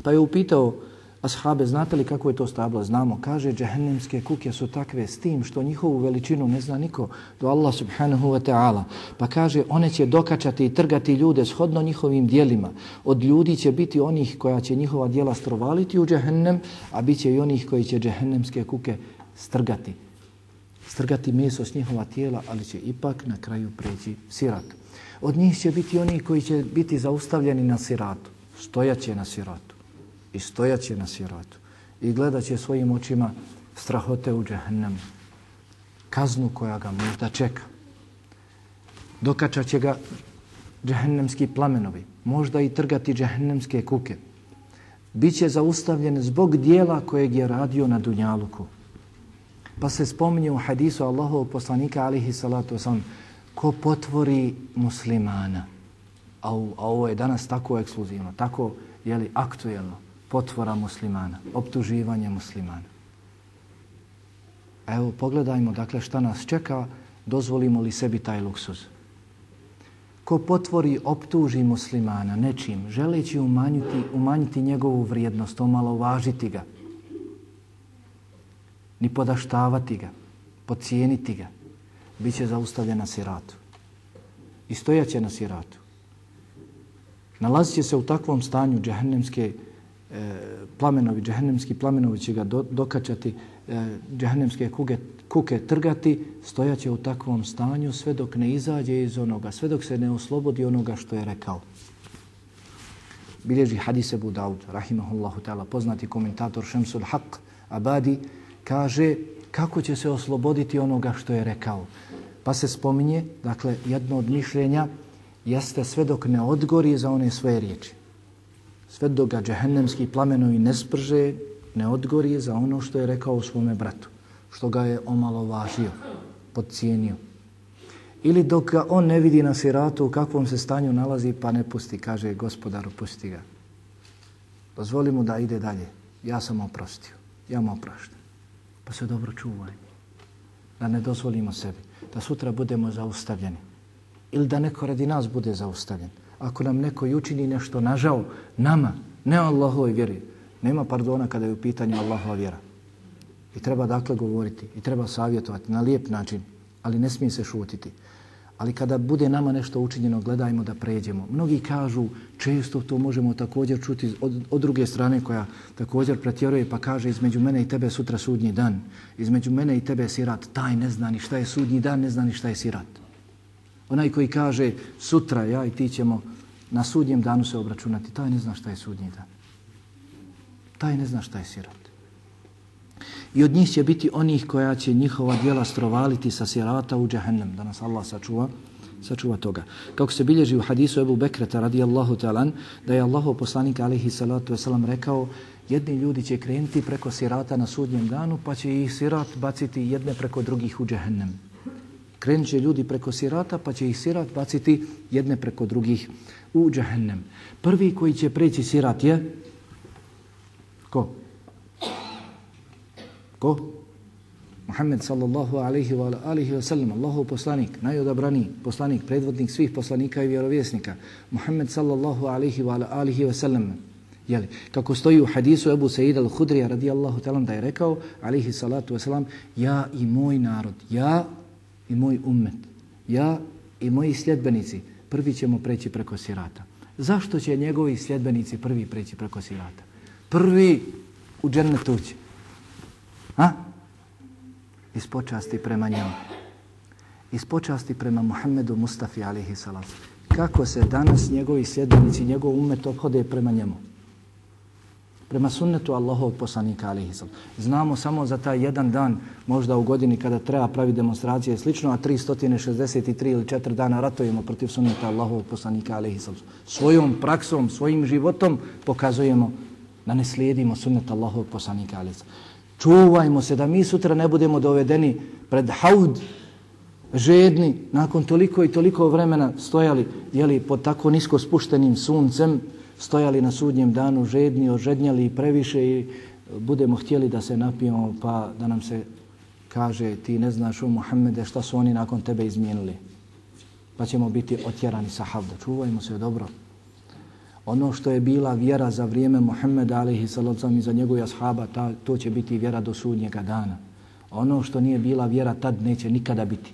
Pa je upitao ashabe, znate li kako je to stablo? Znamo. Kaže, džehennemske kuke su takve s tim što njihovu veličinu ne zna niko do Allah subhanahu wa ta'ala. Pa kaže, one će dokačati i trgati ljude shodno njihovim dijelima. Od ljudi će biti onih koja će njihova dijela strovaliti u džehennem, a bit će i onih koji će džehennemske kuke strgati. Strgati meso s njihova tijela, ali će ipak na kraju preći sirat. Od njih će biti oni koji će biti zaustavljeni na siratu. Stojaće na siratu. I stojaće na siratu. I gledat će svojim očima strahote u džahennemu. Kaznu koja ga možda čeka. Dokačat će ga džahennemski plamenovi. Možda i trgati džahennemske kuke. Biće zaustavljen zbog dijela kojeg je radio na Dunjaluku. Pa se spominje u hadisu Allahov poslanika alihi salatu wasalam ko potvori muslimana, a, u, a ovo je danas tako ekskluzivno, tako je li aktuelno, potvora muslimana, optuživanje muslimana. Evo pogledajmo dakle šta nas čeka, dozvolimo li sebi taj luksuz. Ko potvori, optuži muslimana nečim, želeći umanjiti, umanjiti njegovu vrijednost, omalovažiti ga, ni podaštavati ga, pocijeniti ga, bit će zaustavljen na siratu. I stojaće na siratu. Nalazit će se u takvom stanju džehennemske e, plamenovi, džehennemski plamenovi će ga do, dokačati, e, džehennemske kuge, kuke trgati, stojaće u takvom stanju sve dok ne izađe iz onoga, sve dok se ne oslobodi onoga što je rekao. Bilježi hadise Budaud, rahimahullahu ta'ala, poznati komentator Šemsul Haq, Abadi, kaže kako će se osloboditi onoga što je rekao. Pa se spominje, dakle, jedno od mišljenja jeste sve dok ne odgori za one svoje riječi. Sve dok ga džehennemski plamenovi ne sprže, ne odgori za ono što je rekao svome bratu. Što ga je omalovažio, podcijenio. Ili dok ga on ne vidi na siratu u kakvom se stanju nalazi pa ne pusti, kaže gospodaru, pusti ga. Dozvoli mu da ide dalje. Ja sam oprostio. Ja mu opraštam. Pa se dobro čuvajmo. Da ne dozvolimo sebi. Da sutra budemo zaustavljeni. Ili da neko radi nas bude zaustavljen. Ako nam neko učini nešto nažao, nama, ne Allahove vjeri. Nema pardona kada je u pitanju Allahova vjera. I treba dakle govoriti. I treba savjetovati na lijep način. Ali ne smije se šutiti. Ali kada bude nama nešto učinjeno, gledajmo da pređemo. Mnogi kažu, često to možemo također čuti od, od druge strane koja također pretjeruje pa kaže između mene i tebe sutra sudnji dan. Između mene i tebe sirat, taj ne zna ni šta je sudnji dan, ne zna ni šta je sirat. Onaj koji kaže sutra ja i ti ćemo na sudnjem danu se obračunati, taj ne zna šta je sudnji dan. Taj ne zna šta je sirat. I od njih će biti onih koja će njihova djela strovaliti sa sirata u džahennem. Da nas Allah sačuva, sačuva toga. Kako se bilježi u hadisu Ebu Bekreta radijallahu talan, da je Allahov poslanik alihi salatu wasalam rekao jedni ljudi će krenuti preko sirata na sudnjem danu pa će ih sirat baciti jedne preko drugih u džahennem. Krenut će ljudi preko sirata pa će ih sirat baciti jedne preko drugih u džahennem. Prvi koji će preći sirat je ko? Ko? Muhammed sallallahu alaihi wa alihi wa sallam, Allahov poslanik, najodabrani poslanik, predvodnik svih poslanika i vjerovjesnika. Muhammed sallallahu alaihi wa alihi wa sallam. Jeli, kako stoji u hadisu Ebu Sa'id al-Hudrija radijallahu talam da je rekao, alaihi salatu wa salam, ja i moj narod, ja i moj ummet, ja i moji sljedbenici, prvi ćemo preći preko sirata. Zašto će njegovi sljedbenici prvi preći preko sirata? Prvi u džennetu će Ha? Iz počasti prema njemu. Iz počasti prema Muhammedu Mustafi alihi salam. Kako se danas njegovi sljedbenici, njegov umet obhode prema njemu? Prema sunnetu Allahov poslanika alihi salam. Znamo samo za taj jedan dan, možda u godini kada treba pravi demonstracije i slično, a 363 ili 4 dana ratojemo protiv sunneta Allahov poslanika alihi salam. Svojom praksom, svojim životom pokazujemo da ne slijedimo sunnet Allahov poslanika alihi salam. Čuvajmo se da mi sutra ne budemo dovedeni pred haud žedni nakon toliko i toliko vremena stojali jeli, pod tako nisko spuštenim suncem stojali na sudnjem danu žedni, ožednjali i previše i budemo htjeli da se napijemo pa da nam se kaže ti ne znaš o Muhammede šta su oni nakon tebe izmijenili pa ćemo biti otjerani sa havda. Čuvajmo se dobro ono što je bila vjera za vrijeme Muhammeda alaihi sallam i za njegovih ashaba, ta, to će biti vjera do sudnjega dana. Ono što nije bila vjera tad neće nikada biti.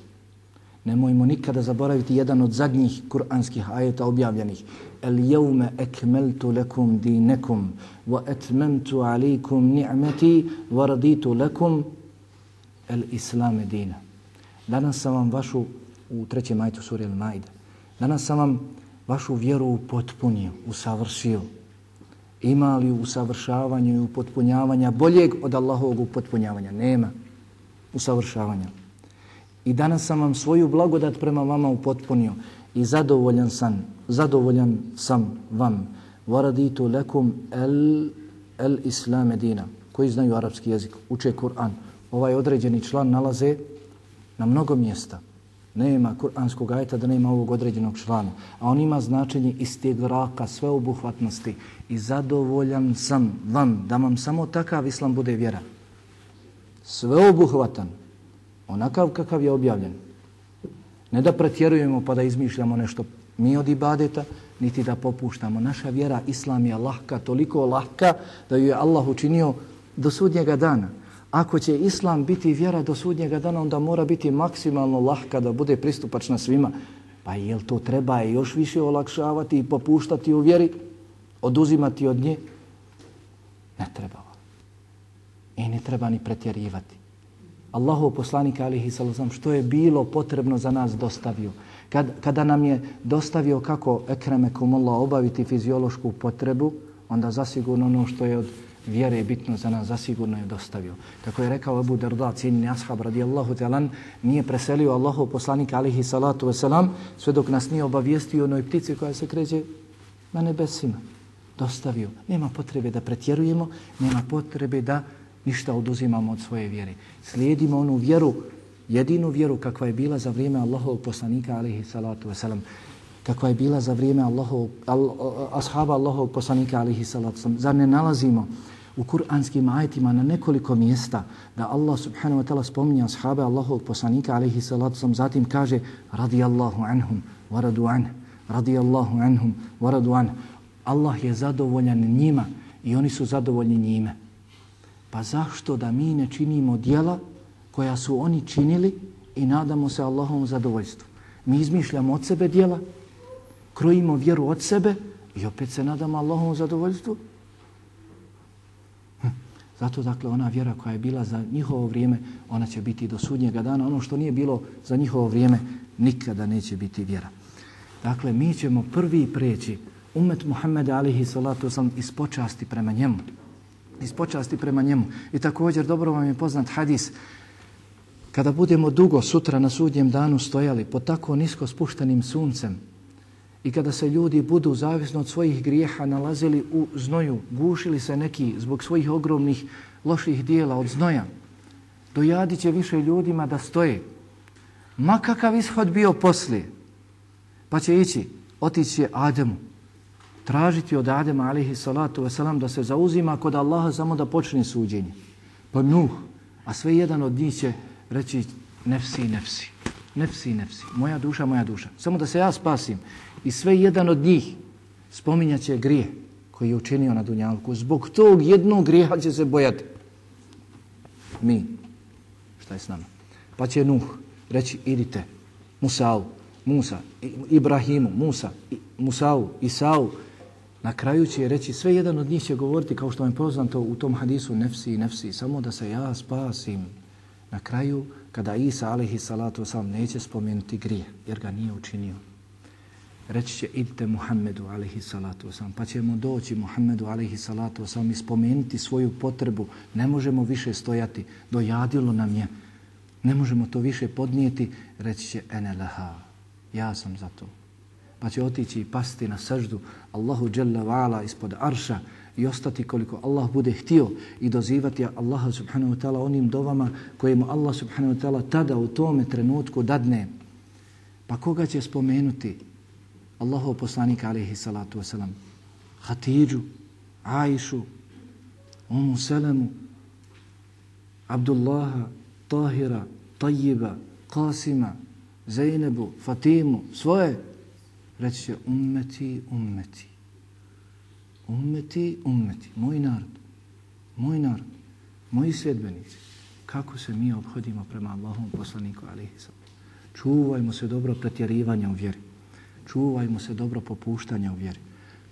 Nemojmo nikada zaboraviti jedan od zadnjih kuranskih ajeta objavljenih. El jevme ekmeltu lekum dinekum wa etmemtu alikum ni'meti wa raditu lekum el islame dina. Danas sam vam vašu, u trećem majtu suri El Maide, danas sam vam vašu vjeru upotpunio, usavršio. Ima li usavršavanja i upotpunjavanja boljeg od Allahovog upotpunjavanja? Nema usavršavanja. I danas sam vam svoju blagodat prema vama upotpunio i zadovoljan sam, zadovoljan sam vam. Varaditu lekum el, el islam edina. Koji znaju arapski jezik, uče Kur'an. Ovaj određeni član nalaze na mnogo mjesta. Nema kuranskog ajeta da nema ovog određenog člana. A on ima značenje istigraka, sveobuhvatnosti. I zadovoljan sam vam da vam samo takav islam bude vjera. Sveobuhvatan. Onakav kakav je objavljen. Ne da pretjerujemo pa da izmišljamo nešto mi od ibadeta, niti da popuštamo. Naša vjera, islam je lahka, toliko lahka da ju je Allah učinio do sudnjega dana. Ako će islam biti vjera do sudnjega dana, onda mora biti maksimalno lahka da bude pristupačna svima. Pa jel to treba je još više olakšavati i popuštati u vjeri, oduzimati od nje? Ne treba. I ne treba ni pretjerivati. Allahu poslanik alihi sallam što je bilo potrebno za nas dostavio. Kad, kada nam je dostavio kako ekreme kumullah obaviti fiziološku potrebu, onda zasigurno ono što je od vjere je bitno za nas, zasigurno je dostavio. Kako je rekao Abu Darda, cijenini ashab radijallahu talan, nije preselio Allahu poslanika alihi salatu wasalam, sve dok nas nije obavijestio onoj ptici koja se kreće na nebesima. Dostavio. Nema potrebe da pretjerujemo, nema potrebe da ništa oduzimamo od svoje vjere. Slijedimo onu vjeru, jedinu vjeru kakva je bila za vrijeme Allahovog poslanika alihi salatu wasalam kakva je bila za vrijeme Allahov, al, ashaba Allahov poslanika alihi salatu. Zar ne nalazimo u kuranskim ajetima na nekoliko mjesta da Allah subhanahu wa ta'ala spominja ashabe Allahov poslanika alihi salatu sam zatim kaže radijallahu anhum waradu radi radijallahu anhum waradu an. Allah je zadovoljan njima i oni su zadovoljni njime pa zašto da mi ne činimo dijela koja su oni činili i nadamo se Allahovom zadovoljstvu Mi izmišljamo od sebe dijela, krojimo vjeru od sebe i opet se nadamo Allahom zadovoljstvu. Hm. Zato, dakle, ona vjera koja je bila za njihovo vrijeme, ona će biti do sudnjega dana. Ono što nije bilo za njihovo vrijeme, nikada neće biti vjera. Dakle, mi ćemo prvi preći umet Muhammeda alihi salatu sam iz počasti prema njemu. Iz počasti prema njemu. I također dobro vam je poznat hadis kada budemo dugo sutra na sudnjem danu stojali pod tako nisko spuštenim suncem i kada se ljudi budu zavisno od svojih grijeha nalazili u znoju, gušili se neki zbog svojih ogromnih loših dijela od znoja, dojadit će više ljudima da stoje. Ma kakav ishod bio poslije, pa će ići, otići će Ademu, tražiti od Adema alihi salatu wasalam da se zauzima kod Allaha samo da počne suđenje. Pa Nuh, a sve jedan od njih će reći nefsi, nefsi, nefsi, nefsi, moja duša, moja duša. Samo da se ja spasim. I sve jedan od njih spominjaće grije koji je učinio na Dunjalku. Zbog tog jednog grijeha će se bojati. Mi. Šta je s nama? Pa će Nuh reći idite Musa'u, Musa, Ibrahimu, Musa, Musa'u, Isa'u, Na kraju će reći, sve jedan od njih će govoriti, kao što vam je poznato u tom hadisu, nefsi, nefsi, samo da se ja spasim. Na kraju, kada Isa, alaihi salatu sam, neće spomenuti grije, jer ga nije učinio. Reći će, idite Muhammedu, alaihi salatu sam, pa ćemo doći Muhammedu, alaihi salatu sam, i spomenuti svoju potrebu. Ne možemo više stojati, dojadilo nam je. Ne možemo to više podnijeti, reći će, ene leha, ja sam za to pa će otići i pasti na saždu Allahu Jalla wa'ala ispod arša i ostati koliko Allah bude htio i dozivati Allaha subhanahu wa ta'ala onim dovama kojemu Allah subhanahu wa ta'ala tada u tome trenutku dadne. Pa koga će spomenuti? Allahov poslanika alaihi salatu wasalam. Hatidžu, Aishu, Umu Selemu, Abdullaha, Tahira, Tajiba, Kasima, Zeynebu, Fatimu, svoje reći će ummeti, ummeti. Ummeti, ummeti. Moj narod. Moj narod. Moji sljedbenici. Kako se mi obhodimo prema Allahom poslaniku alihi sallam. Čuvajmo se dobro pretjerivanja u vjeri. Čuvajmo se dobro popuštanja u vjeri.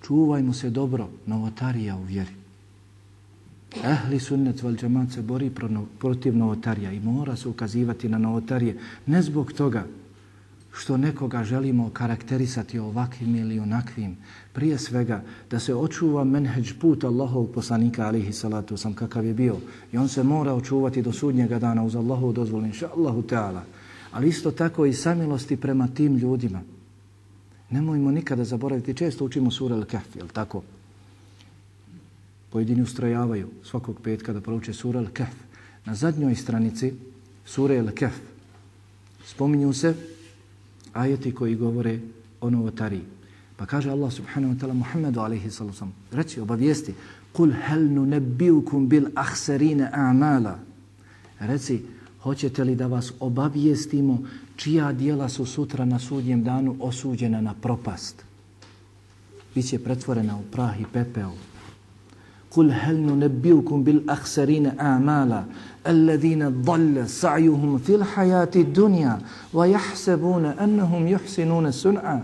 Čuvajmo se dobro novotarija u vjeri. Ehli sunnet val džamat se bori protiv novotarija i mora se ukazivati na novotarije. Ne zbog toga što nekoga želimo karakterisati ovakvim ili onakvim, prije svega da se očuva menheđ put Allahov poslanika alihi salatu sam kakav je bio i on se mora očuvati do sudnjega dana uz Allahov dozvolu inša Allahu Teala, ali isto tako i samilosti prema tim ljudima. Nemojmo nikada zaboraviti, često učimo sura Al-Kahf, je tako? Pojedini ustrajavaju svakog petka da prouče sura Al-Kahf. Na zadnjoj stranici sura Al-Kahf spominju se ajeti koji govore o novotariji. Pa kaže Allah subhanahu wa ta'ala Muhammedu alaihi sallam, reći, obavijesti, kul hel nu bil ahserine a'mala. Reci, Hoćete li da vas obavijestimo čija dijela su sutra na sudnjem danu osuđena na propast? Biće pretvorena u prah i pepeo. Kul hel nu nebilkum bil ahsarine amala, alladhina dhalla sajuhum fil hajati dunja, wa jahsebune ennehum juhsinune sun'a.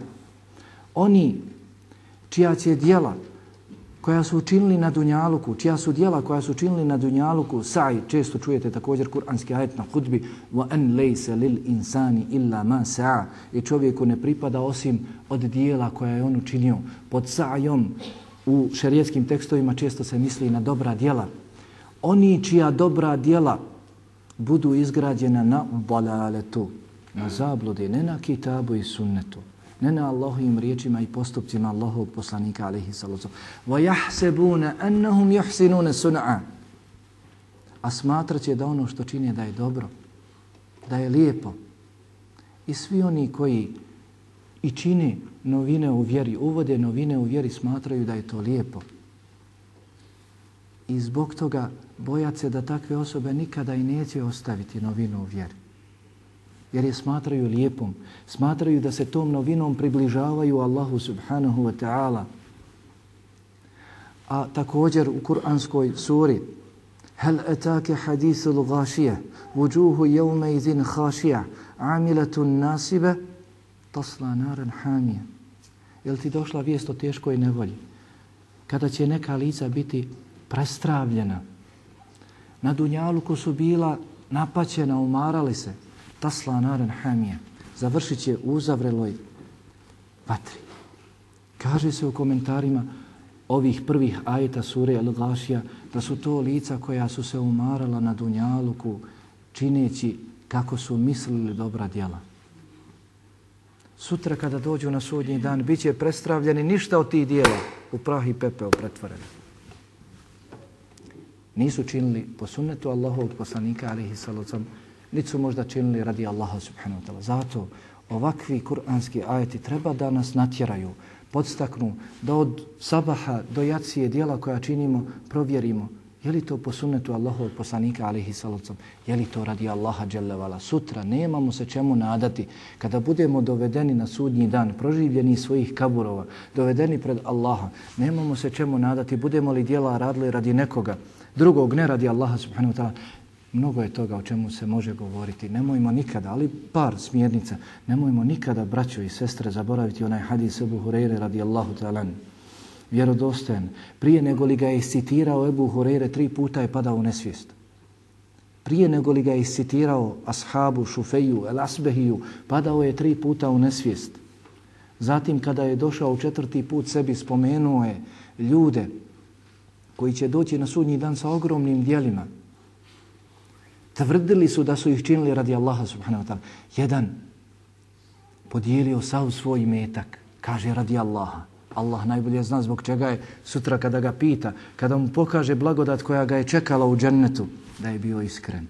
Oni čija će dijela koja su učinili na dunjaluku, čija su dijela koja su učinili na dunjaluku, saj, često čujete također kuranski ajet na hudbi, wa an lejse lil insani illa ma sa'a, i čovjeku ne pripada osim od dijela koja je on učinio. Pod sajom u šerijetskim tekstovima često se misli na dobra dijela, oni čija dobra dijela budu izgrađena na balaletu, na zabludi, ne na kitabu i sunnetu, ne na Allahovim riječima i postupcima Allahovog poslanika alaihi sallam. وَيَحْسَبُونَ أَنَّهُمْ يُحْسِنُونَ سُنْعَ A smatrat će da ono što čini da je dobro, da je lijepo. I svi oni koji i čini novine u vjeri, uvode novine u vjeri, smatraju da je to lijepo. I zbog toga bojat se da takve osobe nikada i neće ostaviti novinu u vjeri. Jer je smatraju lijepom. Smatraju da se tom novinom približavaju Allahu subhanahu wa ta'ala. A također u kuranskoj suri Hel etake hadisul gašije vuđuhu jevme izin hašija amilatun nasibe tasla naran hamije. Jel ti došla vijest o teškoj nevolji? Kada će neka lica biti prestravljena. Na Dunjaluku su bila napaćena, umarali se. Tasla naran hamija. Završit će u uzavreloj vatri. Kaže se u komentarima ovih prvih ajeta sure Al-Gashija da su to lica koja su se umarala na Dunjaluku čineći kako su mislili dobra djela. Sutra kada dođu na sudnji dan, bit će prestravljeni ništa od tih dijela u prah i pepeo pretvoreni. Nisu činili po sunnetu Allahovog poslanika, alihi salacom, niti su možda činili radi Allaha subhanahu wa ta'ala. Zato ovakvi kuranski ajeti treba da nas natjeraju, podstaknu, da od sabaha do jacije dijela koja činimo provjerimo Je li to po sunnetu Allahovog poslanika alihi salacom? Je li to radi Allaha dželevala? Sutra nemamo se čemu nadati kada budemo dovedeni na sudnji dan, proživljeni svojih kaburova, dovedeni pred Allaha. Nemamo se čemu nadati, budemo li dijela radili radi nekoga, drugog ne radi Allaha subhanahu wa ta'ala. Mnogo je toga o čemu se može govoriti. Nemojmo nikada, ali par smjernica, nemojmo nikada, braćo i sestre, zaboraviti onaj hadis Ebu Hureyre radijallahu ta'alan. ta'ala vjerodostojan. Prije nego li ga je citirao Ebu Hureyre, tri puta je padao u nesvijest. Prije nego li ga je citirao Ashabu, Šufeju, El Asbehiju, padao je tri puta u nesvijest. Zatim kada je došao u četvrti put sebi, spomenuo je ljude koji će doći na sudnji dan sa ogromnim dijelima. Tvrdili su da su ih činili radi Allaha subhanahu wa ta'ala. Jedan podijelio sav svoj metak, kaže radi Allaha. Allah najbolje zna zbog čega je sutra kada ga pita, kada mu pokaže blagodat koja ga je čekala u džennetu, da je bio iskren.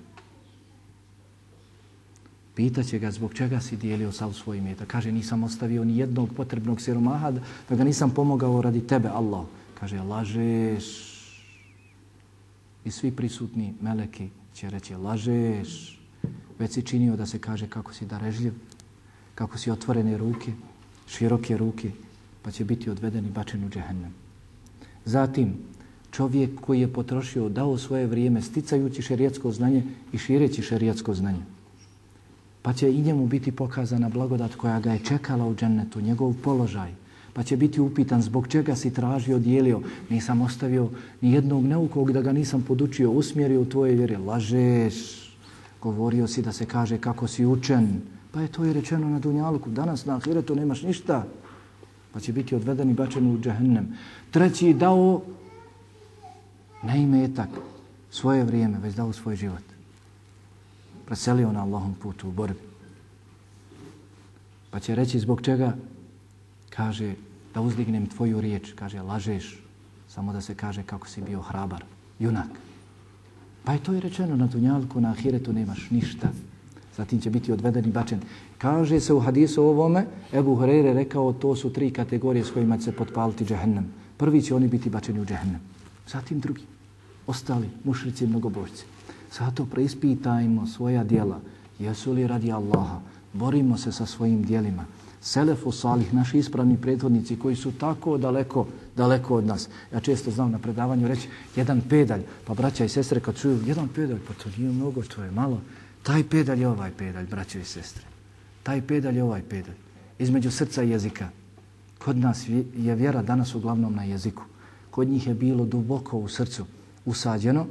Pitaće ga zbog čega si dijelio sav svoj metak. Kaže nisam ostavio ni jednog potrebnog siromaha da ga nisam pomogao radi tebe Allah. Kaže lažeš. I svi prisutni meleki će reći lažeš. Već si činio da se kaže kako si darežljiv, kako si otvorene ruke, široke ruke, pa će biti odveden i bačen u džehennem. Zatim, čovjek koji je potrošio, dao svoje vrijeme sticajući šerijetsko znanje i šireći šerijetsko znanje, pa će i njemu biti pokazana blagodat koja ga je čekala u džennetu, njegov položaj, pa će biti upitan zbog čega si tražio, dijelio, nisam ostavio ni jednog neukog da ga nisam podučio, usmjerio u tvoje vjere, lažeš, govorio si da se kaže kako si učen, pa je to je rečeno na Dunjaluku, danas na Ahiretu nemaš ništa, pa će biti odveden i bačen u džahennem. Treći dao ne imetak svoje vrijeme, već dao svoj život. Preselio na Allahom putu u borbi. Pa će reći zbog čega? Kaže da uzdignem tvoju riječ, kaže lažeš, samo da se kaže kako si bio hrabar, junak. Pa je to i rečeno na dunjalku, na ahiretu nemaš ništa. Zatim će biti odveden i bačen. Kaže se u hadisu ovome, Ebu Hureyre rekao, to su tri kategorije s kojima će se potpaliti džehennem. Prvi će oni biti bačeni u džehennem. Zatim drugi. Ostali, mušrici i mnogobožci. Zato preispitajmo svoja dijela. Jesu li radi Allaha? Borimo se sa svojim dijelima. Selefu salih, naši ispravni prethodnici koji su tako daleko, daleko od nas. Ja često znam na predavanju reći jedan pedalj, pa braća i sestre kad čuju jedan pedalj, pa to nije mnogo, to je malo. Taj pedalj je ovaj pedalj, braćo i sestre. Taj pedalj je ovaj pedalj. Između srca i jezika. Kod nas je vjera danas uglavnom na jeziku. Kod njih je bilo duboko u srcu usađeno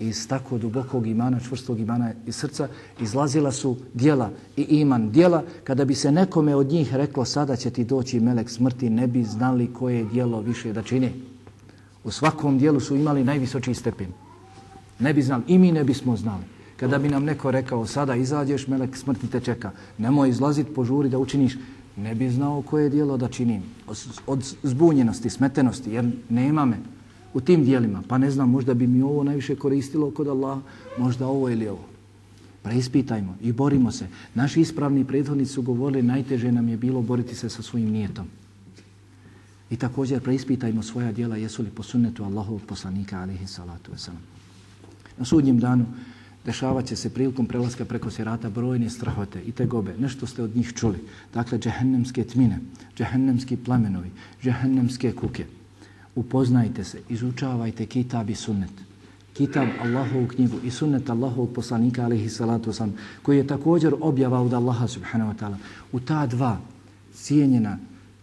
iz tako dubokog imana, čvrstog imana i srca izlazila su dijela i iman dijela. Kada bi se nekome od njih reklo sada će ti doći melek smrti, ne bi znali koje dijelo više da čini. U svakom dijelu su imali najvisočiji stepen. Ne bi znali. I mi ne bismo znali. Kada bi nam neko rekao sada izađeš, melek smrti te čeka, nemoj izlazit, požuri da učiniš, ne bi znao koje dijelo da činim. Od zbunjenosti, smetenosti, jer nema me u tim dijelima. Pa ne znam, možda bi mi ovo najviše koristilo kod Allah, možda ovo ili ovo. Preispitajmo i borimo se. Naši ispravni prethodnici su govorili najteže nam je bilo boriti se sa svojim nijetom. I također preispitajmo svoja dijela jesu li po sunnetu Allahovog poslanika alihi salatu wasalam. Na sudnjem danu dešavat će se prilikom prelaska preko sirata brojne strahote i tegobe. Nešto ste od njih čuli. Dakle, džehennemske tmine, džehennemski plamenovi, džehennemske kuke. Upoznajte se, izučavajte kitab i sunnet. Kitab Allahovu knjigu i sunnet Allahovog poslanika, alihi salatu sam, koji je također objava od Allaha subhanahu wa ta'ala. U ta dva cijenjena,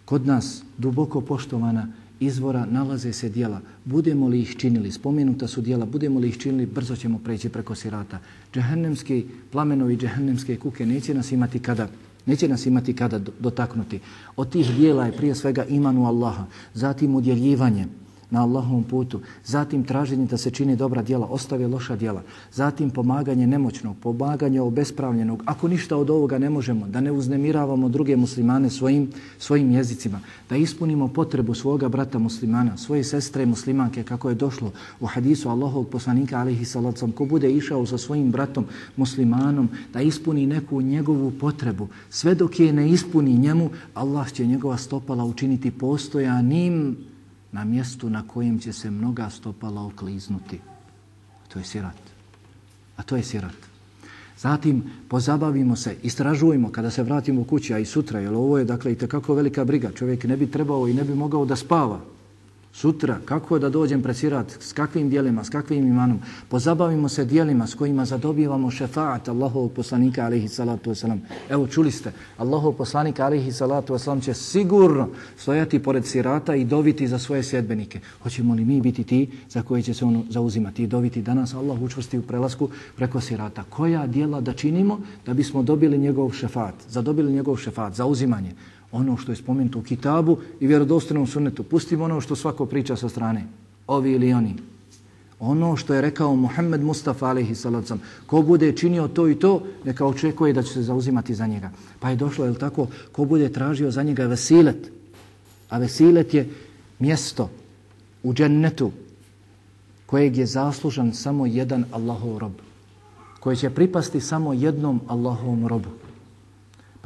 kod nas duboko poštovana izvora nalaze se dijela. Budemo li ih činili, spomenuta su dijela, budemo li ih činili, brzo ćemo preći preko sirata. Džehennemski plamenovi, džehennemske kuke neće nas imati kada Neće nas imati kada dotaknuti. Od tih dijela je prije svega imanu Allaha, zatim udjeljivanje, na Allahovom putu, zatim traženje da se čini dobra djela, ostave loša djela, zatim pomaganje nemoćnog, pomaganje obespravljenog, ako ništa od ovoga ne možemo, da ne uznemiravamo druge muslimane svojim, svojim jezicima, da ispunimo potrebu svoga brata muslimana, svoje sestre muslimanke, kako je došlo u hadisu Allahovog poslanika, alihi salacom, ko bude išao sa svojim bratom muslimanom, da ispuni neku njegovu potrebu, sve dok je ne ispuni njemu, Allah će njegova stopala učiniti postojanim na mjestu na kojem će se mnoga stopala okliznuti. To je sirat. A to je sirat. Zatim pozabavimo se, istražujemo kada se vratimo u kući, a i sutra, jer ovo je dakle i kako velika briga. Čovjek ne bi trebao i ne bi mogao da spava sutra, kako da dođem presirat, s kakvim dijelima, s kakvim imanom. Pozabavimo se dijelima s kojima zadobivamo šefaat Allahovog poslanika alaihi salatu wasalam. Evo čuli ste, Allahov poslanika alaihi salatu wasalam će sigurno stojati pored sirata i dobiti za svoje sjedbenike. Hoćemo li mi biti ti za koje će se on zauzimati i dobiti danas Allah učvrsti u prelasku preko sirata. Koja dijela da činimo da bismo dobili njegov šefaat, zadobili njegov šefaat, zauzimanje ono što je spomenuto u kitabu i vjerodostanom sunnetu. Pustimo ono što svako priča sa strane, ovi ili oni. Ono što je rekao Muhammed Mustafa alaihi salacom, ko bude činio to i to, neka očekuje da će se zauzimati za njega. Pa je došlo, je tako, ko bude tražio za njega vesilet, a vesilet je mjesto u džennetu kojeg je zaslužan samo jedan Allahov rob, koji će pripasti samo jednom Allahovom robu.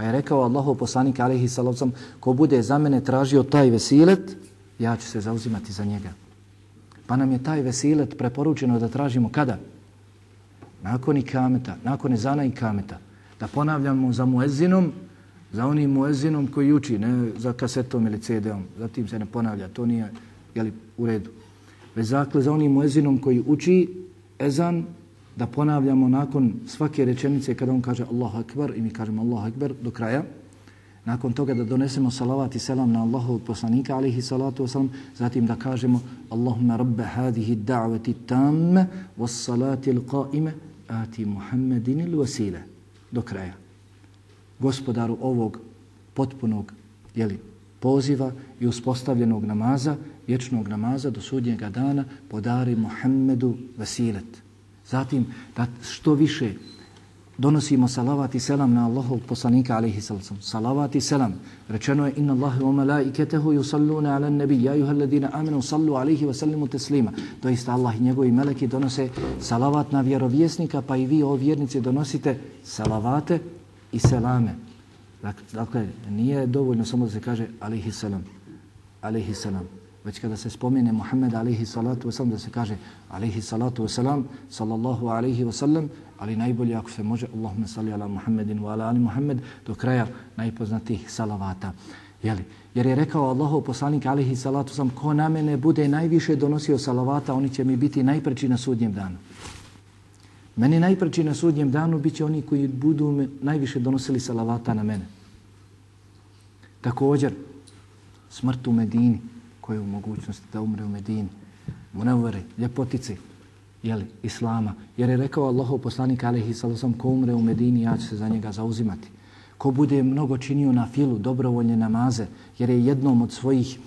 Pa je rekao Allahu poslanik alejhi salavcom, ko bude za mene tražio taj vesilet, ja ću se zauzimati za njega. Pa nam je taj vesilet preporučeno da tražimo kada? Nakon ikameta, nakon ezana ikameta. Da ponavljamo za muezinom, za onim muezinom koji uči, ne za kasetom ili CD-om. Zatim se ne ponavlja, to nije jeli, u redu. Već zakle za onim muezinom koji uči ezan, da ponavljamo nakon svake rečenice kada on kaže Allahu Akbar i mi kažemo Allahu Akbar do kraja. Nakon toga da donesemo salavat i selam na Allahu poslanika alihi salatu wasalam, zatim da kažemo Allahumma rabbe hadihi da'vati tamme was salati l'qaime ati Muhammedin il vasile Do kraja. Gospodaru ovog potpunog jeli, poziva i uspostavljenog namaza, vječnog namaza do sudnjega dana podari Muhammedu vasilet. Zatim da što više donosimo salavat i selam na Allahov poslanika alaihi sallam. Salavat i selam. Rečeno je inna Allahi wa malaiketehu yusalluna ala nabi ja juha amenu sallu alaihi wa sallimu teslima. Doista Allah i njegovi meleki donose salavat na vjerovjesnika pa i vi o vjernici donosite salavate i selame. Dakle, nije dovoljno samo da se kaže alaihi salam. Alaihi salam već kada se spomene Muhammed alaihi salatu wasalam, da se kaže alaihi salatu wasalam, sallallahu alaihi wasalam, ali najbolje ako se može, Allahumma salli ala Muhammedin wa ala ali Muhammed, do kraja najpoznatih salavata. Jeli? Jer je rekao Allahu poslanik alaihi salatu wasalam, ko na mene bude najviše donosio salavata, oni će mi biti najpreći na sudnjem danu. Meni najpreći na sudnjem danu bit će oni koji budu najviše donosili salavata na mene. Također, smrt u Medini, je u mogućnosti da umre u Medini. Munavere, ljepotici, jeli, Islama. Jer je rekao Allahov poslanik, alaihi sallam, ko umre u Medini, ja ću se za njega zauzimati. Ko bude mnogo činio na filu, dobrovoljne namaze, jer je jednom od svojih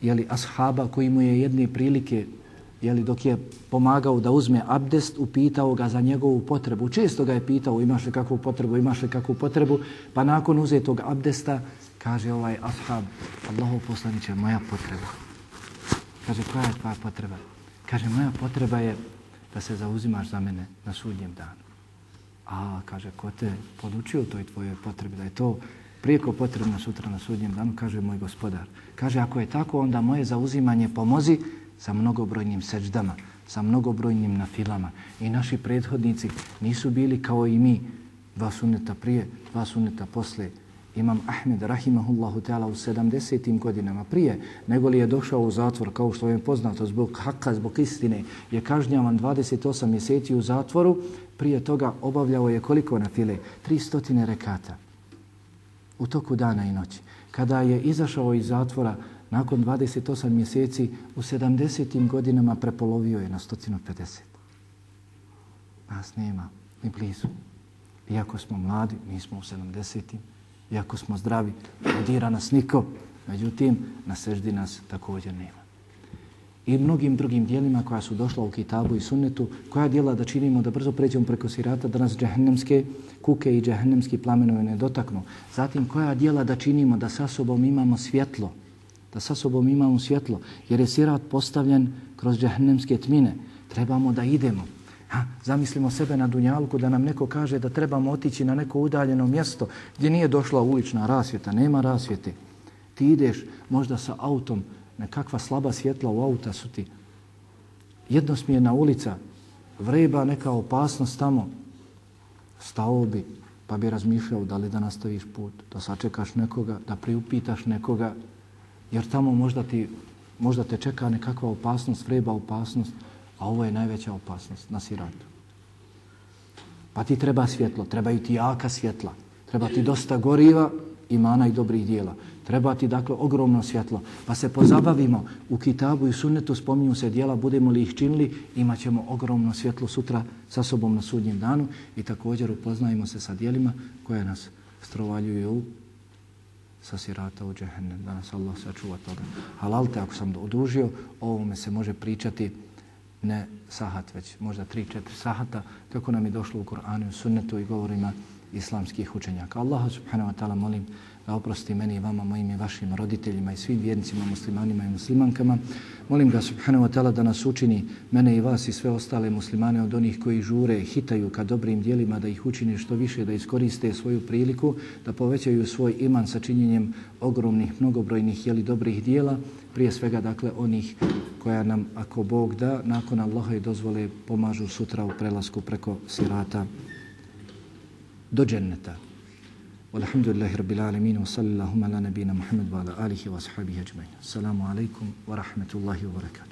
jeli, ashaba koji mu je jedne prilike jeli, dok je pomagao da uzme abdest, upitao ga za njegovu potrebu. Često ga je pitao imaš li kakvu potrebu, imaš li kakvu potrebu, pa nakon uzetog abdesta kaže ovaj ashab, Allahov poslaniće, moja potreba. Kaže, koja je tvoja potreba? Kaže, moja potreba je da se zauzimaš za mene na sudnjem danu. A, kaže, ko te podučio toj tvojoj potrebi, da je to prijeko potrebno sutra na sudnjem danu, kaže moj gospodar. Kaže, ako je tako, onda moje zauzimanje pomozi sa mnogobrojnim seđdama, sa mnogobrojnim nafilama. I naši prethodnici nisu bili kao i mi, dva suneta prije, dva suneta posle, Imam Ahmed rahimahullahu ta'ala u 70. godinama prije nego li je došao u zatvor kao što je poznato zbog haka, zbog istine je kažnjavan 28 mjeseci u zatvoru prije toga obavljao je koliko na file? 300 rekata u toku dana i noći. Kada je izašao iz zatvora nakon 28 mjeseci, u 70. godinama prepolovio je na 150. Nas nema ni blizu. Iako smo mladi, mi smo u 70. Iako smo zdravi, odira nas niko. Međutim, na seždi nas također nema. I mnogim drugim dijelima koja su došla u Kitabu i Sunnetu, koja dijela da činimo da brzo pređemo preko sirata, da nas džahnemske kuke i džahnemski plamenovi ne dotaknu. Zatim, koja dijela da činimo da sa sobom imamo svjetlo, da sa sobom imamo svjetlo, jer je sirat postavljen kroz džahnemske tmine. Trebamo da idemo. Ha, zamislimo sebe na Dunjalku da nam neko kaže da trebamo otići na neko udaljeno mjesto gdje nije došla ulična rasvjeta, nema rasvjete. Ti ideš možda sa autom, nekakva slaba svjetla u auta su ti. Jednosmjerna ulica, vreba neka opasnost tamo, stao bi pa bi razmišljao da li da nastaviš put, da sačekaš nekoga, da priupitaš nekoga, jer tamo možda, ti, možda te čeka nekakva opasnost, vreba opasnost, a ovo je najveća opasnost na siratu. Pa ti treba svjetlo, trebaju ti jaka svjetla, treba ti dosta goriva, imana i dobrih dijela. Treba ti dakle ogromno svjetlo. Pa se pozabavimo u kitabu i sunnetu, spominju se dijela, budemo li ih činili, imat ćemo ogromno svjetlo sutra sa sobom na sudnjem danu i također upoznajemo se sa dijelima koje nas strovaljuju sa sirata u džehennem. Da nas Allah sačuva toga. Halalte, ako sam odužio, ovome se može pričati ne sahat, već možda 3-4 sahata, kako nam je došlo u Koranu i sunnetu i govorima islamskih učenjaka. Allah subhanahu wa ta'ala molim da oprosti meni i vama, mojim i vašim roditeljima i svim vjernicima, muslimanima i muslimankama. Molim ga subhanahu wa ta'ala da nas učini, mene i vas i sve ostale muslimane od onih koji žure, hitaju ka dobrim dijelima, da ih učini što više, da iskoriste svoju priliku, da povećaju svoj iman sa činjenjem ogromnih, mnogobrojnih jeli dobrih dijela, prije svega dakle onih koja nam, ako Bog da, nakon Allaha i dozvole, pomažu sutra u prelasku preko sirata do dženneta. Walhamdulillahi rabbil alamin wa sallallahu ala nabina Muhammad wa ala alihi wa sahbihi ajma'in. Assalamu alaikum wa rahmatullahi wa barakatuh.